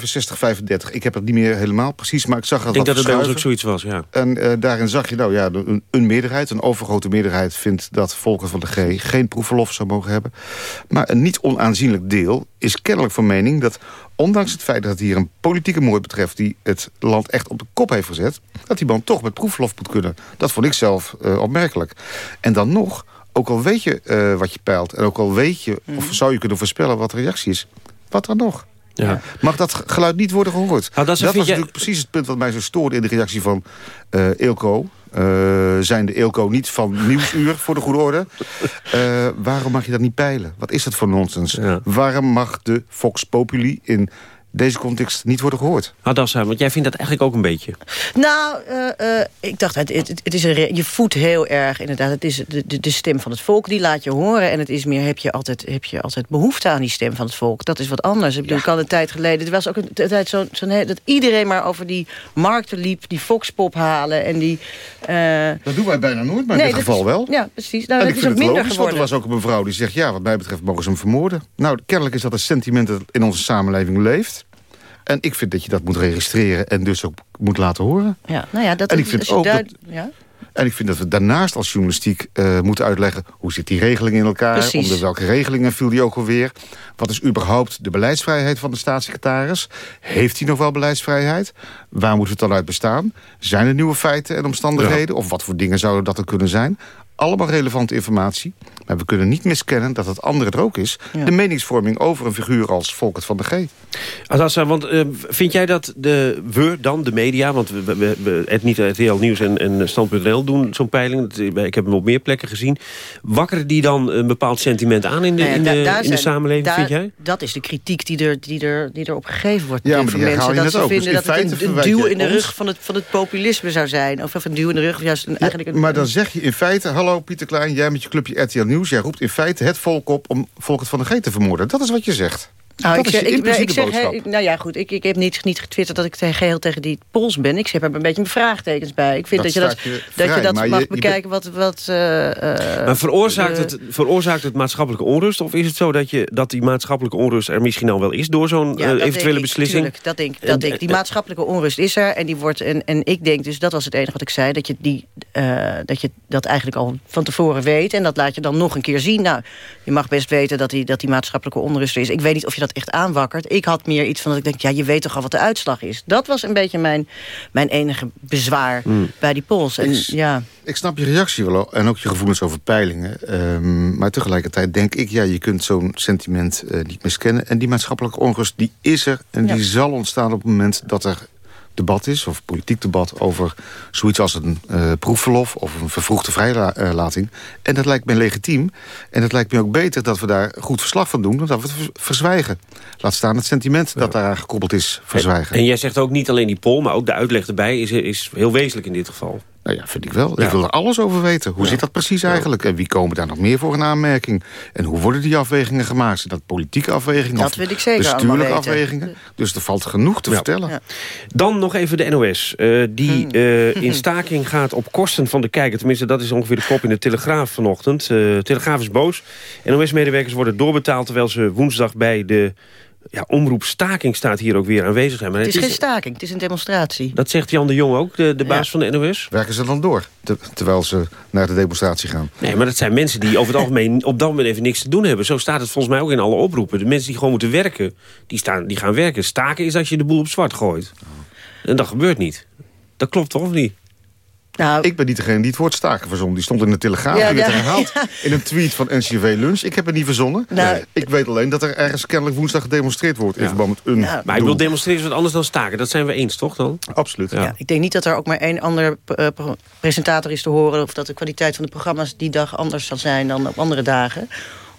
65-35. Ik heb het niet meer helemaal precies, maar ik zag dat Ik denk dat het bij ons ook zoiets was, ja. En uh, daarin zag je, nou ja, een, een, meerderheid, een overgrote meerderheid... vindt dat Volker van de G geen proefverlof zou mogen hebben. Maar een niet onaanzienlijk deel is kennelijk van mening... dat ondanks het feit dat het hier een politieke moord betreft... die het land echt op de kop heeft gezet... dat die man toch met proefverlof moet kunnen. Dat vond ik zelf uh, opmerkelijk. En dan nog, ook al weet je uh, wat je peilt... en ook al weet je, mm. of zou je kunnen voorspellen wat de reactie is... wat dan nog? Ja. Mag dat geluid niet worden gehoord? Nou, dat, dat was natuurlijk precies het punt wat mij zo stoorde... in de reactie van uh, Eelco. Uh, zijn de Eelco niet van Nieuwsuur, voor de goede orde. Uh, waarom mag je dat niet peilen? Wat is dat voor nonsens? Ja. Waarom mag de Fox Populi in deze context niet worden gehoord. Hadassa, want jij vindt dat eigenlijk ook een beetje. Nou, uh, uh, ik dacht, het, het, het is een je voedt heel erg inderdaad. Het is de, de, de, stem van het volk, die laat je horen. En het is meer, heb je, altijd, heb je altijd behoefte aan die stem van het volk. Dat is wat anders. Ik bedoel, ik al een tijd geleden... Er was ook een tijd zo, zo dat iedereen maar over die markten liep... die foxpop halen en die... Uh... Dat doen wij bijna nooit, maar in dit geval wel. Ja, precies. Nou, en dat ik is ook het minder logisch, want er was ook een mevrouw die zegt... ja, wat mij betreft mogen ze hem vermoorden. Nou, kennelijk is dat een sentiment dat in onze samenleving leeft. En ik vind dat je dat moet registreren en dus ook moet laten horen. Ja, nou ja, dat en ik vind ook dat, ja? En ik vind dat we daarnaast als journalistiek uh, moeten uitleggen... hoe zit die regeling in elkaar? Precies. Onder welke regelingen viel die ook alweer? Wat is überhaupt de beleidsvrijheid van de staatssecretaris? Heeft hij nog wel beleidsvrijheid? Waar moet het dan uit bestaan? Zijn er nieuwe feiten en omstandigheden? Ja. Of wat voor dingen zouden dat er kunnen zijn? allemaal relevante informatie. Maar we kunnen niet miskennen dat het andere er ook is. Ja. De meningsvorming over een figuur als Volkert van de G. Adassa, want uh, vind jij dat de, we dan, de media... want we, we, we, het niet RTL Nieuws en, en Stand.nl doen zo'n peiling. Ik heb hem op meer plekken gezien. Wakkeren die dan een bepaald sentiment aan in de, in de, in de samenleving, daar, vind jij? Dat is de kritiek die er, die er, die er op gegeven wordt. Ja, maar van die mensen dat ze ook. vinden dus dat het een, een duw in de rug van het, van het populisme zou zijn. Of, of een duw in de rug, of juist een, eigenlijk een... Maar dan zeg je in feite... Hallo Pieter Klein, jij met je clubje RTL Nieuws... jij roept in feite het volk op om Volkert van de G te vermoorden. Dat is wat je zegt. Nou, dat ik is ik, ik impliciete zeg, boodschap. he- nou ja, goed. Ik, ik heb niet, niet getwitterd dat ik te geheel tegen die pols ben. Ik heb er een beetje mijn vraagtekens bij. Ik vind Dat dat, je dat, dat, je dat mag je- je bekijken wat... wat eh, eh, Maar veroorzaakt de- het, veroorzaakt het maatschappelijke onrust? Of is het zo dat, je, dat die maatschappelijke onrust er misschien al wel is... door zo'n Ja, eh, eventuele denk ik, beslissing? tuurlijk, dat denk, dat denk ik. Die maatschappelijke onrust is er. En, die wordt, en, en ik denk dus, dat was het enige wat ik zei... Dat je, die, eh, dat je dat eigenlijk al van tevoren weet. En dat laat je dan nog een keer zien. Nou, je mag best weten dat die, dat die maatschappelijke onrust er is. Ik weet niet of je dat echt aanwakkert. Ik had meer iets van dat ik denk, ja, je weet toch al wat de uitslag is. Dat was een beetje mijn, mijn enige bezwaar Hmm. bij die polls. En, Ik- ja, Ik snap je reactie wel en ook je gevoelens over peilingen. Ehm, maar tegelijkertijd denk ik, ja, je kunt zo'n sentiment eh, niet miskennen. En die maatschappelijke onrust, die is er. En Ja. die zal ontstaan op het moment dat er debat is... of politiek debat over zoiets als een eh, proefverlof... of een vervroegde vrijlating. En dat lijkt mij legitiem. En het lijkt me ook beter dat we daar goed verslag van doen... dan dat we het verzwijgen. Laat staan het sentiment dat daaraan gekoppeld is, verzwijgen. En jij zegt ook niet alleen die poll, maar ook de uitleg erbij is, is heel wezenlijk in dit geval. Nou ja, vind ik wel. Ja. Ik wil er alles over weten. Hoe zit dat precies eigenlijk? En wie komen daar nog meer voor een aanmerking? En hoe worden die afwegingen gemaakt? Zijn dat politieke afwegingen? Dat of wil ik zeker bestuurlijke afwegingen? Dus er valt genoeg te vertellen. Ja. Dan nog even de NOS. eh, die Hmm. eh, in [laughs] staking gaat op kosten van de kijker. Tenminste, dat is ongeveer de kop in de Telegraaf vanochtend. Eh Telegraaf is boos. NOS-medewerkers worden doorbetaald... terwijl ze woensdag bij de ja, omroep staking staat hier ook weer aanwezig zijn. Maar het is geen staking, het is een demonstratie. Dat zegt Jan de Jong ook, de, de baas Ja. van de NOS? Werken ze dan door, te- terwijl ze naar de demonstratie gaan? Nee, maar dat zijn mensen die over het algemeen [laughs] op dat moment even niks te doen hebben. Zo staat het volgens mij ook in alle oproepen. De mensen die gewoon moeten werken, die, staan, die gaan werken. Staken is als je de boel op zwart gooit. En dat gebeurt niet. Dat klopt toch of niet? Nou, Ik ben niet degene die het woord staken verzon. Die stond in de Telegraaf, Ja, die werd ja, herhaald in een tweet van NCV Lunch. Ik heb het niet verzonnen. Nou, ik weet alleen dat er ergens kennelijk woensdag gedemonstreerd wordt... in verband met een Maar ik wil demonstreren is wat anders dan staken. Dat zijn we eens, toch dan? Absoluut. Ja, ik denk niet dat er ook maar één andere eh, presentator is te horen... of dat de kwaliteit van de programma's die dag anders zal zijn dan op andere dagen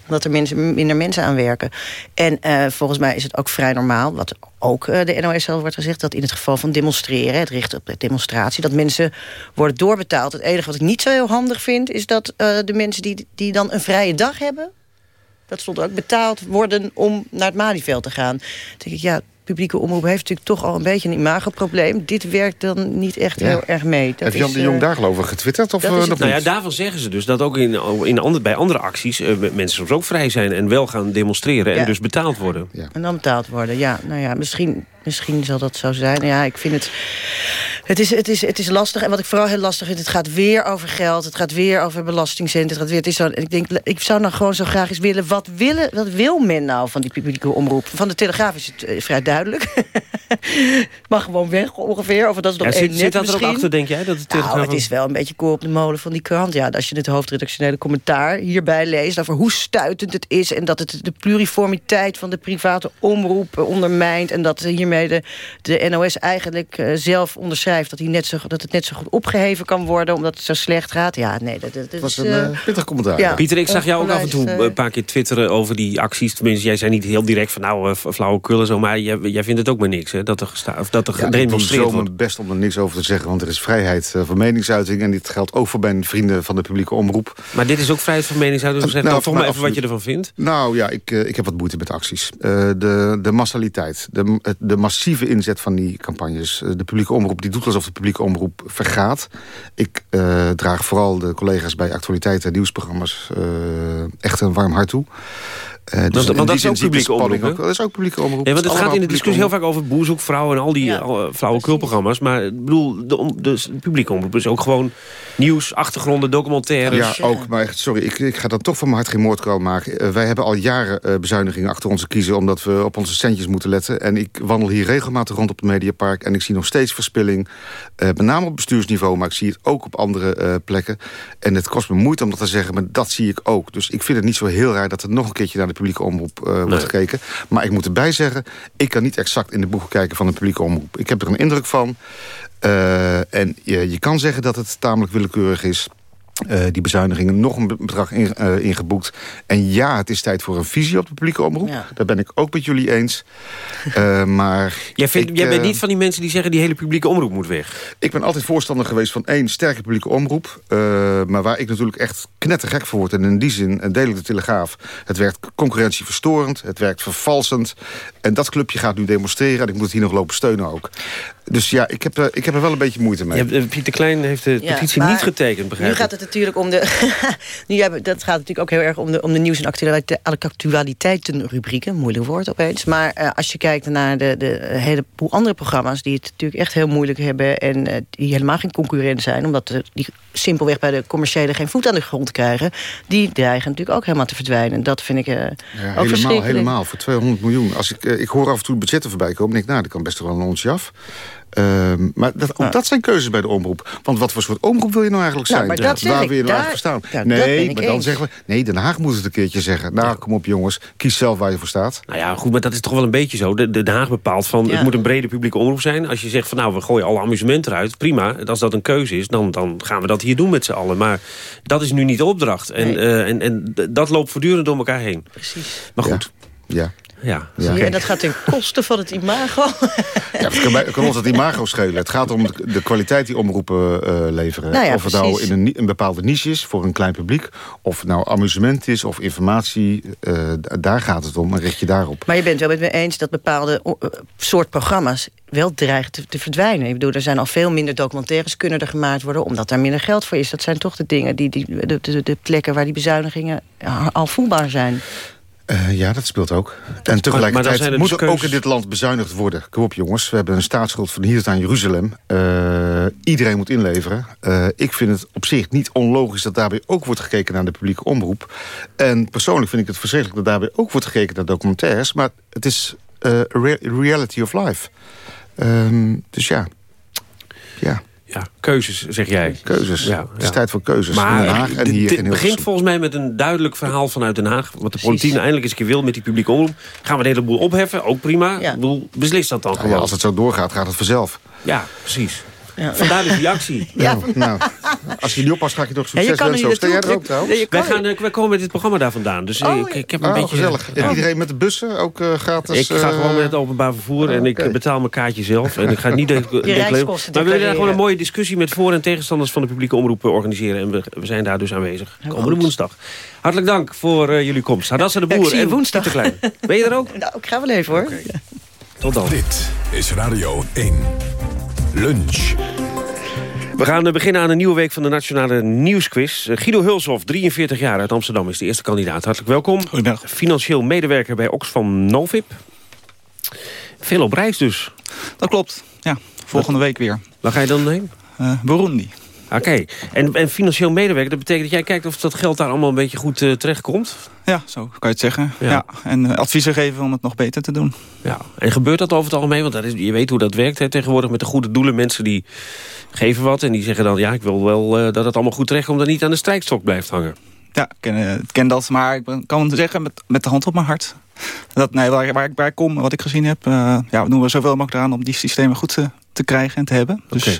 omdat er mensen, minder mensen aan werken. En eh, volgens mij is het ook vrij normaal, wat ook eh, de NOS zelf wordt gezegd... dat in het geval van demonstreren, het richten op de demonstratie... dat mensen worden doorbetaald. Het enige wat ik niet zo heel handig vind... is dat eh, de mensen die, die dan een vrije dag hebben... dat stond ook betaald worden om naar het Malieveld te gaan. Dan denk ik, ja, publieke omroep heeft natuurlijk toch al een beetje een imagoprobleem. Dit werkt dan niet echt Ja. heel erg mee. Dat Heeft Jan is, de Jong eh, daar geloof ik getwitterd? Of dat eh, is nog. Nou ja, daarvan zeggen ze dus dat ook in, in ander, bij andere acties... eh, mensen soms ook vrij zijn en wel gaan demonstreren... en dus betaald worden. En dan betaald worden, ja. Nou ja, misschien, misschien zal dat zo zijn. Ja, ik vind het... Het is, het, is, het is lastig. En wat ik vooral heel lastig vind... het gaat weer over geld. Het gaat weer over belastingcenten. Het gaat weer, het is zo, ik, denk, ik zou nou gewoon zo graag eens willen... Wat, willen, wat wil men nou van die publieke omroep? Van de Telegraaf is het eh, vrij duidelijk. [laughs] mag gewoon weg ongeveer. Of dat is nog Ja, één zit, net zit dat er ook achter, denk jij? Dat het Nou, Telegraaf- het is wel een beetje kool op de molen van die krant. Ja, als je het hoofdredactionele commentaar hierbij leest... over hoe stuitend het is... en dat het de pluriformiteit van de private omroep ondermijnt... en dat hiermee de, de NOS eigenlijk eh, zelf Dat, hij net zo, dat het net zo goed opgeheven kan worden... omdat het zo slecht gaat. Ja, nee, dat, dat, dat was is... een eh, eh, pittig commentaar. ja. Pieter, ik zag jou ook af en toe eh, een paar keer twitteren over die acties. Tenminste, jij zei niet heel direct van nou, flauwekul en zo. Maar jij, jij vindt het ook maar niks, hè? Dat er, gesta of dat er Ja, ik doe gedemonstreerd zo mijn best om er niks over te zeggen. Want er is vrijheid van meningsuiting. En dit geldt ook voor mijn vrienden van de publieke omroep. Maar dit is ook vrijheid van meningsuiting. Zeg Nou, nou, toch maar even wat je ervan vindt. Nou ja, ik, ik heb wat moeite met acties. Eh, de, de massaliteit, de, de massieve inzet van die campagnes. de publieke omroep die doet alsof de publieke omroep vergaat. Ik eh, draag vooral de collega's bij actualiteiten en nieuwsprogramma's eh, echt een warm hart toe. Eh, dus want dat is ook publieke omroep, ook. Dat is ook publieke omroep. Ja, want het gaat in de discussie heel vaak over boerzoekvrouw en al die Ja, eh, flauwekulprogramma's. Maar ik bedoel, de, om- de, publieke omroep is ook gewoon nieuws, achtergronden, documentaires. Ja, ook. Maar echt, sorry, ik, ik ga dan toch van mijn hart geen moordkuil maken. Eh, wij hebben al jaren eh, bezuinigingen achter onze kiezen... omdat we op onze centjes moeten letten. En ik wandel hier regelmatig rond op het Mediapark... en ik zie nog steeds verspilling. eh, met name op bestuursniveau, maar ik zie het ook op andere eh, plekken. En het kost me moeite om dat te zeggen, maar dat zie ik ook. Dus ik vind het niet zo heel raar dat er nog een keertje... naar de publieke omroep eh, wordt gekeken. Maar ik moet erbij zeggen, ik kan niet exact in de boeken kijken... van de publieke omroep. Ik heb er een indruk van... Eh, en je, je kan zeggen dat het tamelijk willekeurig is. Eh, die bezuinigingen nog een be- bedrag in, eh, ingeboekt. En ja, het is tijd voor een visie op de publieke omroep. Daar ben ik ook met jullie eens. Eh, [laughs] maar Jij, vindt, ik, jij bent niet van die mensen die zeggen... die hele publieke omroep moet weg. ik ben altijd voorstander geweest van één sterke publieke omroep. eh, maar waar ik natuurlijk echt knettergek voor word. En in die zin deel ik de Telegraaf. Het werkt concurrentieverstorend. Het werkt vervalsend. En dat clubje gaat nu demonstreren. En ik moet het hier nog lopen steunen ook. Dus ja, ik heb, er- ik heb er wel een beetje moeite mee. Je hebt, eh, Pieter Klein heeft de Ja, petitie niet getekend, begrijp Nu ik. gaat het natuurlijk om de... [laughs] nu hebben, dat gaat natuurlijk ook heel erg om de, om de nieuws- en actualite- actualiteitenrubrieken. Moeilijk woord opeens. Maar eh, als je kijkt naar de, de heleboel andere programma's... die het natuurlijk echt heel moeilijk hebben... en eh, die helemaal geen concurrent zijn... omdat de, die simpelweg bij de commerciële geen voet aan de grond krijgen... die dreigen natuurlijk ook helemaal te verdwijnen. Dat vind ik eh Ja, ook helemaal, verschrikkelijk. helemaal. Voor 200 miljoen. Als ik, eh, ik hoor af en toe budgetten voorbij komen. En ik, nou, dat kan best wel een onsje af. Ehm, maar dat, ook dat zijn keuzes bij de omroep. Want wat voor soort omroep wil je nou eigenlijk Nou, zijn? dat zeg Waar wil je nou eigenlijk voor staan? Ben nee, maar dan eens. zeggen we... Nee, Den Haag moet het een keertje zeggen. Nou, kom op jongens. Kies zelf waar je voor staat. Nou ja, goed, maar dat is toch wel een beetje zo. De, de Den Haag bepaalt van, het moet een brede publieke omroep zijn. Als je zegt van, nou, we gooien alle amusement eruit. Prima, als dat een keuze is, dan, dan gaan we dat hier doen met z'n allen. Maar dat is nu niet de opdracht. En, Nee. eh, en, en dat loopt voortdurend door elkaar heen. Precies. Maar goed, Ja. ja. Je, En dat gaat ten koste van het imago. Ja, het kan, bij- kan ons het imago schelen. Het gaat om de, kwaliteit die omroepen eh, leveren. Nou ja, of het nou in een, bepaalde niche is voor een klein publiek... of het nou amusement is of informatie. eh, daar gaat het om en richt je daarop. Maar je bent wel met me eens dat bepaalde eh, soort programma's wel dreigen te, te verdwijnen. Ik bedoel, er zijn al veel minder documentaires kunnen er gemaakt worden... omdat daar minder geld voor is. Dat zijn toch de dingen, die, die, de, de, de plekken waar die bezuinigingen ja, al voelbaar zijn. Eh, ja, dat speelt ook. en tegelijkertijd er moet er ook in dit land bezuinigd worden. Kom op jongens, we hebben een staatsschuld van hier tot aan Jeruzalem. Eh, iedereen moet inleveren. Eh, ik vind het op zich niet onlogisch dat daarbij ook wordt gekeken naar de publieke omroep. En persoonlijk vind ik het verschrikkelijk dat daarbij ook wordt gekeken naar documentaires. Maar het is rea- reality of life. Ehm, dus ja. Ja. Ja, keuzes, zeg jij. Keuzes. Ja, Het is ja. tijd voor keuzes. Maar in Den Haag en dit- hier dit in begint volgens mij met een duidelijk verhaal vanuit Den Haag. Wat de politiek nou eindelijk eens een keer wil met die publieke omroep. Gaan we de hele boel opheffen, ook prima. Ik bedoel, beslis dat dan Nou ja, gewoon. als het zo doorgaat, gaat het vanzelf. Ja, precies. Vandaar dus die actie. [laughs] Nou, nou, als je niet oppast, ga ik je nog succes wensen. Sta jij er ook trouwens? Wij, gaan, eh, wij komen met dit programma daar vandaan. Dus eh, ik, ik heb een Oh, beetje... gezellig. En ja. iedereen met de bussen, ook eh, gratis? Ik ga gewoon met het openbaar vervoer en ik betaal mijn kaartje zelf. En ik ga niet de, [laughs] de Maar we willen daar gewoon een mooie discussie met voor- en tegenstanders van de publieke omroep organiseren. En we, we zijn daar dus aanwezig. Komende woensdag. Hartelijk dank voor eh, jullie komst. Hadassa de Ja, ik Boer zie je en woensdag. Pieter Klein. Ben je er ook? [laughs] Nou, ik ga wel even hoor. Tot dan. Dit is Radio 1. Lunch. We gaan eh, beginnen aan een nieuwe week van de Nationale Nieuwsquiz. Eh, Guido Hulshoff, 43 jaar uit Amsterdam, is de eerste kandidaat. Hartelijk welkom. Goedemiddag. Financieel medewerker bij Oxfam Novib. Veel op reis dus. Dat klopt, ja. Volgende week weer. Waar ga je dan heen? Eh, Burundi. Oké. En, en financieel medewerker, dat betekent dat jij kijkt of dat geld daar allemaal een beetje goed uh, terechtkomt? Ja, zo kan je het zeggen. Ja. En uh, adviezen geven om het nog beter te doen. Ja. En gebeurt dat over het algemeen? Want dat is, je weet hoe dat werkt hè, tegenwoordig met de goede doelen. Mensen die geven wat en die zeggen dan... ja, ik wil wel uh, dat het allemaal goed terechtkomt... en niet aan de strijkstok blijft hangen. Ja, ik ken, ken dat. Maar ik kan zeggen met, met de hand op mijn hart... Dat, nee, waar, waar ik bij kom, wat ik gezien heb... ja, we doen we zoveel mogelijk aan om die systemen goed te, te krijgen en te hebben. Dus... Okay.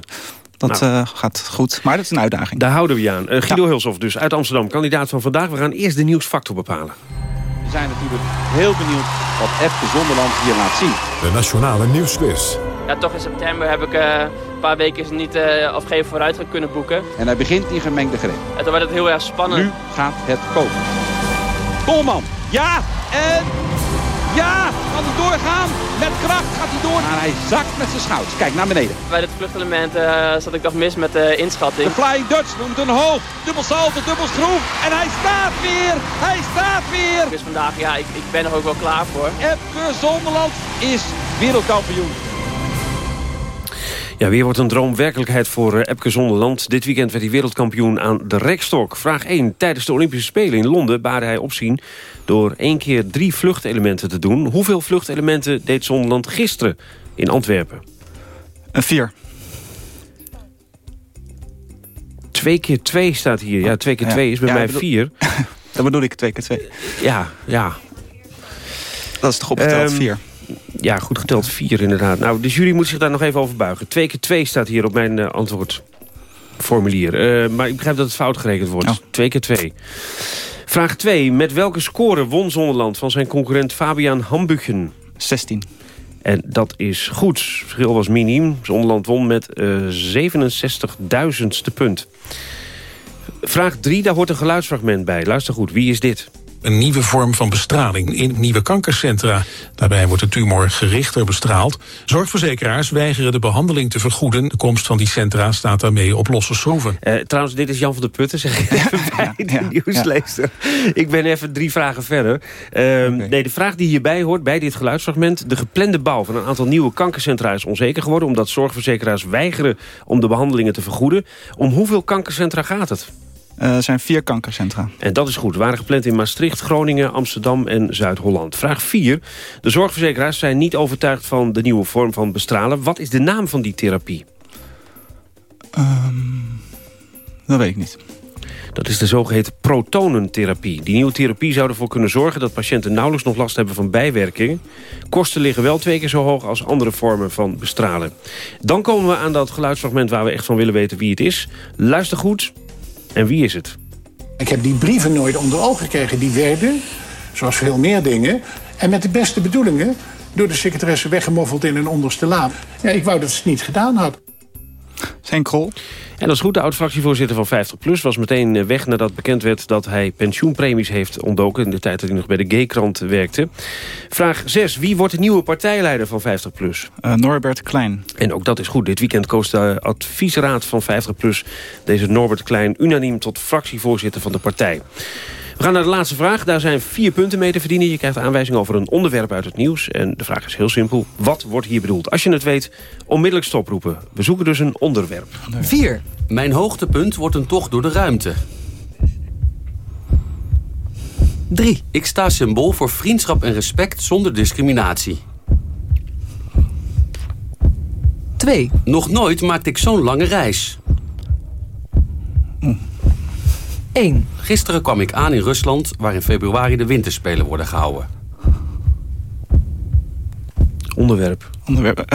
Dat nou. uh, gaat goed, maar dat is een uitdaging. Daar houden we je aan. Uh, Guido ja. Hulshoff dus, uit Amsterdam, kandidaat van vandaag. We gaan eerst de nieuwsfactor bepalen. We zijn natuurlijk heel benieuwd wat Epke Zonderland hier laat zien. De Nationale Nieuwsquiz. Ja, toch in september heb ik uh, een paar weken niet uh, of geen vooruitgang kunnen boeken. En hij begint in gemengde greep. En toen werd het heel erg spannend. Nu gaat het komen. Tolman, ja, en ja, kan hij doorgaan? Met kracht gaat hij door. Maar hij zakt met zijn schouders. Kijk, naar beneden. Bij het vluchtelement uh, zat ik nog mis met de inschatting. De Flying Dutch noemt een hoog. Dubbel salto, dubbel schroef. En hij staat weer. Hij staat weer. Dus vandaag, ja, ik, ik ben er ook wel klaar voor. Epke Zonderland is wereldkampioen. Ja, weer wordt een droom werkelijkheid voor Epke Zonderland. Dit weekend werd hij wereldkampioen aan de rekstok. Vraag 1. Tijdens de Olympische Spelen in Londen baarde hij opzien... door één keer drie vluchtelementen te doen. Hoeveel vluchtelementen deed Zonderland gisteren in Antwerpen? Een vier. Twee keer twee staat hier. Ja, twee keer twee is bij ja, mij bedoel, vier. [laughs] Dat bedoel ik, twee keer twee. Ja, ja. Dat is toch opgeteld, um, vier. Ja, goed geteld, vier inderdaad. Nou, de jury moet zich daar nog even over buigen. Twee keer twee staat hier op mijn uh, antwoordformulier. Uh, maar ik begrijp dat het fout gerekend wordt. Oh. Twee keer twee. Vraag 2. Met welke score won Zonderland van zijn concurrent Fabian Hambuchen? 16. En dat is goed. Het verschil was miniem. Zonderland won met uh, 67.000ste punt. Vraag 3, daar hoort een geluidsfragment bij. Luister goed, wie is dit? Een nieuwe vorm van bestraling in nieuwe kankercentra. Daarbij wordt de tumor gerichter bestraald. Zorgverzekeraars weigeren de behandeling te vergoeden. De komst van die centra staat daarmee op losse schroeven. Uh, trouwens, dit is Jan van der Putten, zeg ik even bij de ja, nieuwslezer. Ja. Ik ben even drie vragen verder. Uh, okay. Nee, de vraag die hierbij hoort, bij dit geluidsfragment... de geplande bouw van een aantal nieuwe kankercentra is onzeker geworden... omdat zorgverzekeraars weigeren om de behandelingen te vergoeden. Om hoeveel kankercentra gaat het? Er uh, zijn vier kankercentra. En dat is goed. Waren gepland in Maastricht, Groningen, Amsterdam en Zuid-Holland. Vraag 4. De zorgverzekeraars zijn niet overtuigd van de nieuwe vorm van bestralen. Wat is de naam van die therapie? Um, dat weet ik niet. Dat is de zogeheten protonentherapie. Die nieuwe therapie zou ervoor kunnen zorgen dat patiënten nauwelijks nog last hebben van bijwerkingen. Kosten liggen wel twee keer zo hoog als andere vormen van bestralen. Dan komen we aan dat geluidsfragment waar we echt van willen weten wie het is. Luister goed, en wie is het? Ik heb die brieven nooit onder ogen gekregen. Die werden, zoals veel meer dingen... en met de beste bedoelingen... door de secretaresse weggemoffeld in een onderste la. Ja, ik wou dat ze het niet gedaan had. Zijn Krol. En dat is goed. De oud-fractievoorzitter van 50PLUS was meteen weg nadat bekend werd dat hij pensioenpremies heeft ontdoken... in de tijd dat hij nog bij de G-krant werkte. Vraag 6. Wie wordt de nieuwe partijleider van 50PLUS? Uh, Norbert Klein. En ook dat is goed. Dit weekend koos de adviesraad van 50PLUS deze Norbert Klein unaniem tot fractievoorzitter van de partij. We gaan naar de laatste vraag. Daar zijn vier punten mee te verdienen. Je krijgt aanwijzing over een onderwerp uit het nieuws. En de vraag is heel simpel. Wat wordt hier bedoeld? Als je het weet, onmiddellijk stoproepen. We zoeken dus een onderwerp. 4. Mijn hoogtepunt wordt een tocht door de ruimte. 3. Ik sta symbool voor vriendschap en respect zonder discriminatie. 2. Nog nooit maakte ik zo'n lange reis. 1. Gisteren kwam ik aan in Rusland, waar in februari de winterspelen worden gehouden. Onderwerp. Onderwerp. [laughs]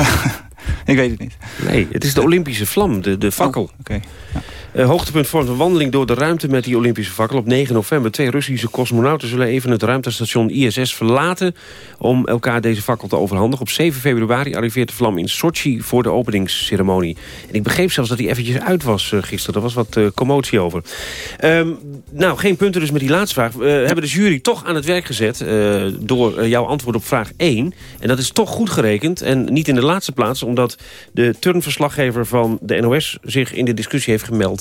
ik weet het niet. Nee, het is de Olympische vlam, de, de fakkel. Oh, okay. ja. Uh, hoogtepunt vormt een wandeling door de ruimte met die Olympische fakkel. Op 9 november twee Russische cosmonauten zullen even het ruimtestation ISS verlaten... om elkaar deze fakkel te overhandigen. Op 7 februari arriveert de vlam in Sochi voor de openingsceremonie. En ik begreep zelfs dat hij eventjes uit was uh, gisteren. Er was wat uh, commotie over. Um, nou, geen punten dus met die laatste vraag. We hebben de jury toch aan het werk gezet... door jouw antwoord op vraag 1. En dat is toch goed gerekend. En niet in de laatste plaats, omdat de turnverslaggever van de NOS... zich in de discussie heeft gemeld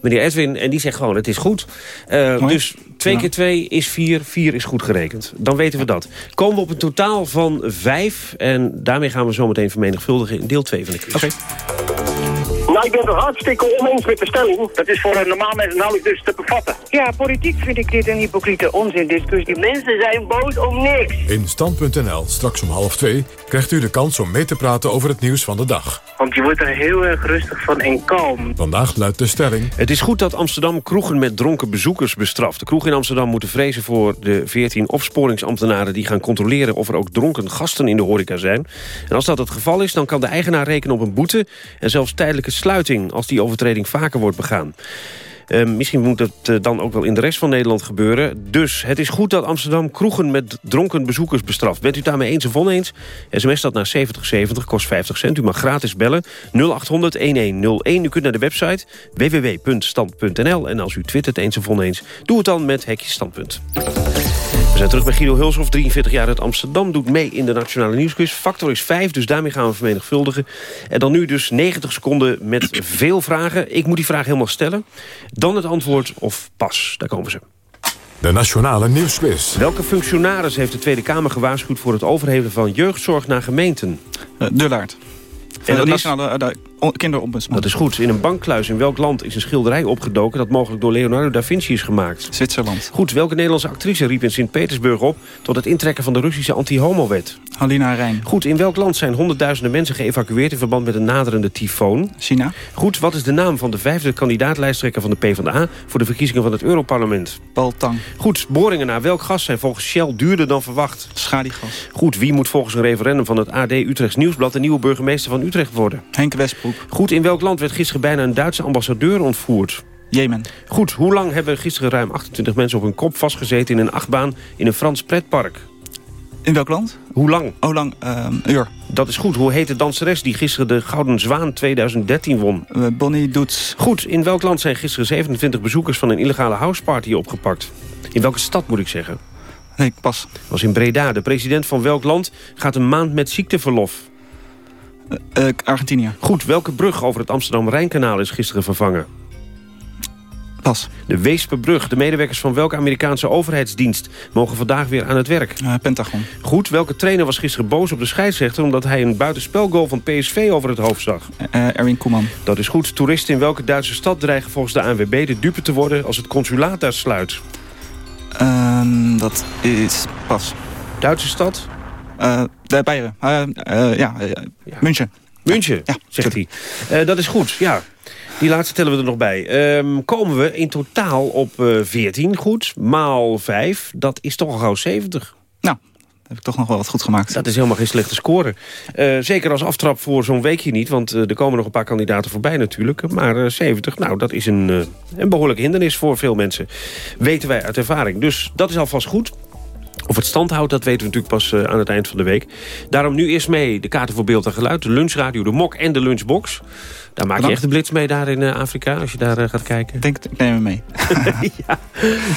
meneer Edwin. En die zegt gewoon, het is goed. Uh, dus twee ja. keer twee is vier, vier is goed gerekend. Dan weten we dat. Komen we op een totaal van vijf. En daarmee gaan we zo meteen vermenigvuldigen in deel 2 van de quiz. Okay. Nou, ik ben het hartstikke oneens met de stelling. Dat is voor een normaal mens nauwelijks dus te bevatten. Ja, politiek vind ik dit een hypocriete onzindiscussie. Mensen zijn boos om niks. In Stand.nl, straks om half twee, krijgt u de kans om mee te praten over het nieuws van de dag. Want je wordt er heel erg rustig van en kalm. Vandaag luidt de stelling... Het is goed dat Amsterdam kroegen met dronken bezoekers bestraft. De kroegen in Amsterdam moeten vrezen voor de 14 opsporingsambtenaren... die gaan controleren of er ook dronken gasten in de horeca zijn. En als dat het geval is, dan kan de eigenaar rekenen op een boete... en zelfs tijdelijke sluiting als die overtreding vaker wordt begaan. Uh, misschien moet het uh, dan ook wel in de rest van Nederland gebeuren. Dus het is goed dat Amsterdam kroegen met dronken bezoekers bestraft. Bent u daarmee eens of oneens? SMS dat naar 7070, kost 50 cent. U mag gratis bellen 0800-1101. U kunt naar de website www.stand.nl. En als u twittert eens of oneens, doe het dan met hekje standpunt. We zijn terug bij Guido Hulshoff, 43 jaar uit Amsterdam. Doet mee in de Nationale Nieuwsquiz. Factor is 5, dus daarmee gaan we vermenigvuldigen. En dan nu dus 90 seconden met veel vragen. Ik moet die vraag helemaal stellen. Dan het antwoord of pas. Daar komen ze. De Nationale Nieuwsquiz. Welke functionaris heeft de Tweede Kamer gewaarschuwd... voor het overhevelen van jeugdzorg naar gemeenten? Uh, Dullaert. En de dat is- nationale de kinderombudsman. Dat is goed. In een bankkluis in welk land is een schilderij opgedoken... dat mogelijk door Leonardo da Vinci is gemaakt? Zwitserland. Goed. Welke Nederlandse actrice riep in Sint-Petersburg op... tot het intrekken van de Russische anti-homo-wet? Halina Rijn. Goed. In welk land zijn honderdduizenden mensen geëvacueerd... in verband met een naderende tyfoon? China. Goed. Wat is de naam van de vijfde kandidaatlijsttrekker van de PvdA... voor de verkiezingen van het Europarlement? Paul Tang. Goed. Boringen naar welk gas zijn volgens Shell duurder dan verwacht? Schadigas. Goed. Wie moet volgens een referendum van het AD Utrechts Nieuwsblad... de nieuwe burgemeester van Utrecht worden? Henk Goed. In welk land werd gisteren bijna een Duitse ambassadeur ontvoerd? Jemen. Goed, hoe lang hebben gisteren ruim 28 mensen op hun kop vastgezeten in een achtbaan in een Frans pretpark? In welk land? Hoe lang? Hoe lang? Uh, een uur. Dat is goed. Hoe heet de danseres die gisteren de Gouden Zwaan 2013 won? Uh, Bonnie Doets. Goed, in welk land zijn gisteren 27 bezoekers van een illegale houseparty opgepakt? In welke stad moet ik zeggen? Nee, pas. was in Breda. De president van welk land gaat een maand met ziekteverlof? Uh, Argentinië. Goed, welke brug over het Amsterdam-Rijnkanaal is gisteren vervangen? Pas. De Weesperbrug. De medewerkers van welke Amerikaanse overheidsdienst... mogen vandaag weer aan het werk? Uh, Pentagon. Goed, welke trainer was gisteren boos op de scheidsrechter... omdat hij een buitenspelgoal van PSV over het hoofd zag? Uh, Erwin Koeman. Dat is goed. Toeristen in welke Duitse stad dreigen volgens de ANWB... de dupe te worden als het consulaat daar sluit? Uh, dat is pas. Duitse stad? Uh, de Beieren. Uh, uh, ja, München. München, ja, zegt hij. Dat is goed, ja. Die laatste tellen we er nog bij. Um, komen we in totaal op uh, 14 goed, maal 5. Dat is toch al gauw 70. Nou, heb ik toch nog wel wat goed gemaakt. Dat is helemaal geen slechte score. Uh, zeker als aftrap voor zo'n weekje niet. Want uh, er komen nog een paar kandidaten voorbij natuurlijk. Maar uh, 70, nou dat is een, een behoorlijk hindernis voor veel mensen. Weten wij uit ervaring. Dus dat is alvast goed. Of het stand houdt, dat weten we natuurlijk pas uh, aan het eind van de week. Daarom nu eerst mee de kaarten voor beeld en geluid. De lunchradio, de mok en de lunchbox. Daar maak je echt de blitz mee daar in uh, Afrika, als je daar uh, gaat kijken. Ik denk, ik neem hem mee. [laughs] [laughs] ja,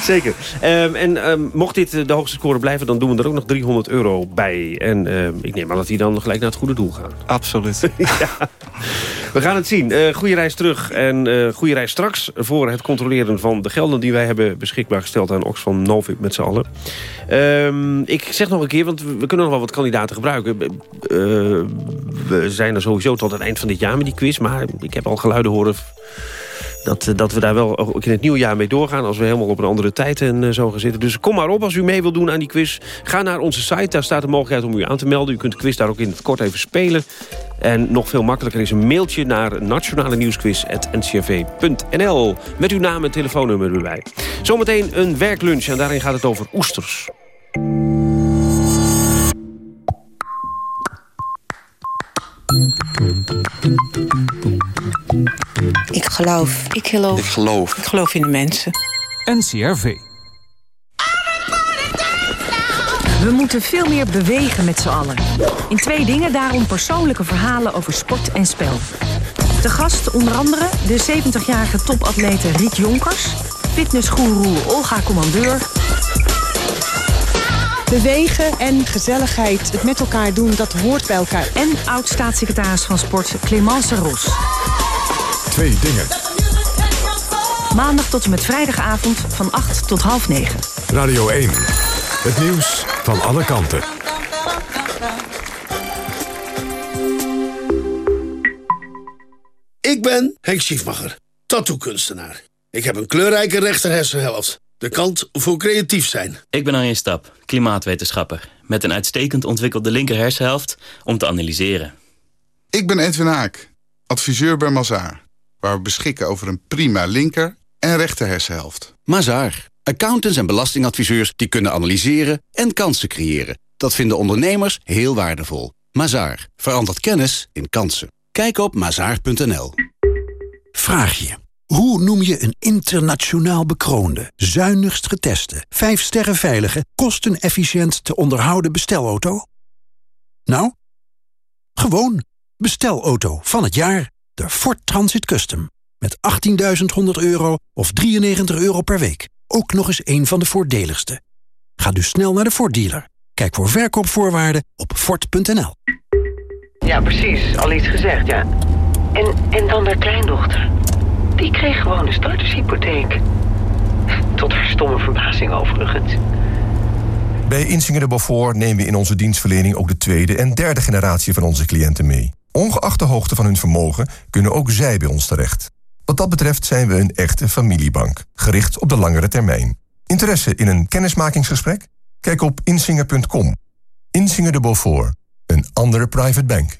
zeker. Um, en um, mocht dit de hoogste score blijven, dan doen we er ook nog 300 euro bij. En um, ik neem aan dat die dan gelijk naar het goede doel gaan. Absoluut. [laughs] ja. We gaan het zien. Uh, goede reis terug en uh, goede reis straks... voor het controleren van de gelden die wij hebben beschikbaar gesteld... aan Oxfam Novib met z'n allen. Um, ik zeg nog een keer, want we kunnen nog wel wat kandidaten gebruiken. Uh, we zijn er sowieso tot het eind van dit jaar met die quiz... maar ik heb al geluiden horen... Dat, dat we daar wel ook in het nieuwe jaar mee doorgaan... als we helemaal op een andere tijd en uh, zo gaan zitten. Dus kom maar op als u mee wilt doen aan die quiz. Ga naar onze site, daar staat de mogelijkheid om u aan te melden. U kunt de quiz daar ook in het kort even spelen. En nog veel makkelijker is een mailtje naar nationale nieuwsquiz.ncrv.nl. Met uw naam en telefoonnummer erbij. Zometeen een werklunch en daarin gaat het over oesters. Ik geloof. Ik geloof. Ik geloof. Ik geloof in de mensen. NCRV. We moeten veel meer bewegen met z'n allen. In twee dingen daarom persoonlijke verhalen over sport en spel. De gast onder andere de 70-jarige topatlete Riet Jonkers... fitnessgoeroe Olga Commandeur... Bewegen en gezelligheid, het met elkaar doen, dat hoort bij elkaar. En oud-staatssecretaris van Sport Clemence Ros. Twee dingen. Maandag tot en met vrijdagavond van 8 tot half 9. Radio 1. Het nieuws van alle kanten. Ik Ik ben Henk Schiefmacher, tattoo-kunstenaar. Ik heb een kleurrijke rechterhersenhelft. De kant voor creatief zijn. Ik ben Arjen Stap, klimaatwetenschapper. Met een uitstekend ontwikkelde linkerhersenhelft om te analyseren. Ik ben Edwin Haak, adviseur bij Mazaar. Waar we beschikken over een prima linker en rechterhersenhelft. Mazaar. Accountants en belastingadviseurs die kunnen analyseren en kansen creëren. Dat vinden ondernemers heel waardevol. Mazaar. Verandert kennis in kansen. Kijk op mazaar.nl. Vraag je. Hoe noem je een internationaal bekroonde, zuinigst geteste, 5 sterren veilige, kostenefficiënt te onderhouden bestelauto? Nou? Gewoon bestelauto van het jaar. De Ford Transit Custom. Met 18.100 euro of 93 euro per week. Ook nog eens een van de voordeligste. Ga dus snel naar de Ford dealer. Kijk voor verkoopvoorwaarden op Ford.nl. Ja, precies. Al iets gezegd, ja. En, en dan haar kleindochter. Die kreeg gewoon een startershypotheek. Tot haar stomme verbazing overigens. Bij Insinger de Beaufort nemen we in onze dienstverlening... ook de tweede en derde generatie van onze cliënten mee. Ongeacht de hoogte van hun vermogen kunnen ook zij bij ons terecht. Wat dat betreft zijn we een echte familiebank, gericht op de langere termijn. Interesse in een kennismakingsgesprek? Kijk op insinger.com. Insinger de Beaufort, een andere private bank.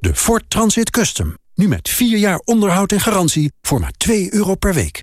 De Ford Transit Custom. Nu met 4 jaar onderhoud en garantie voor maar 2 euro per week.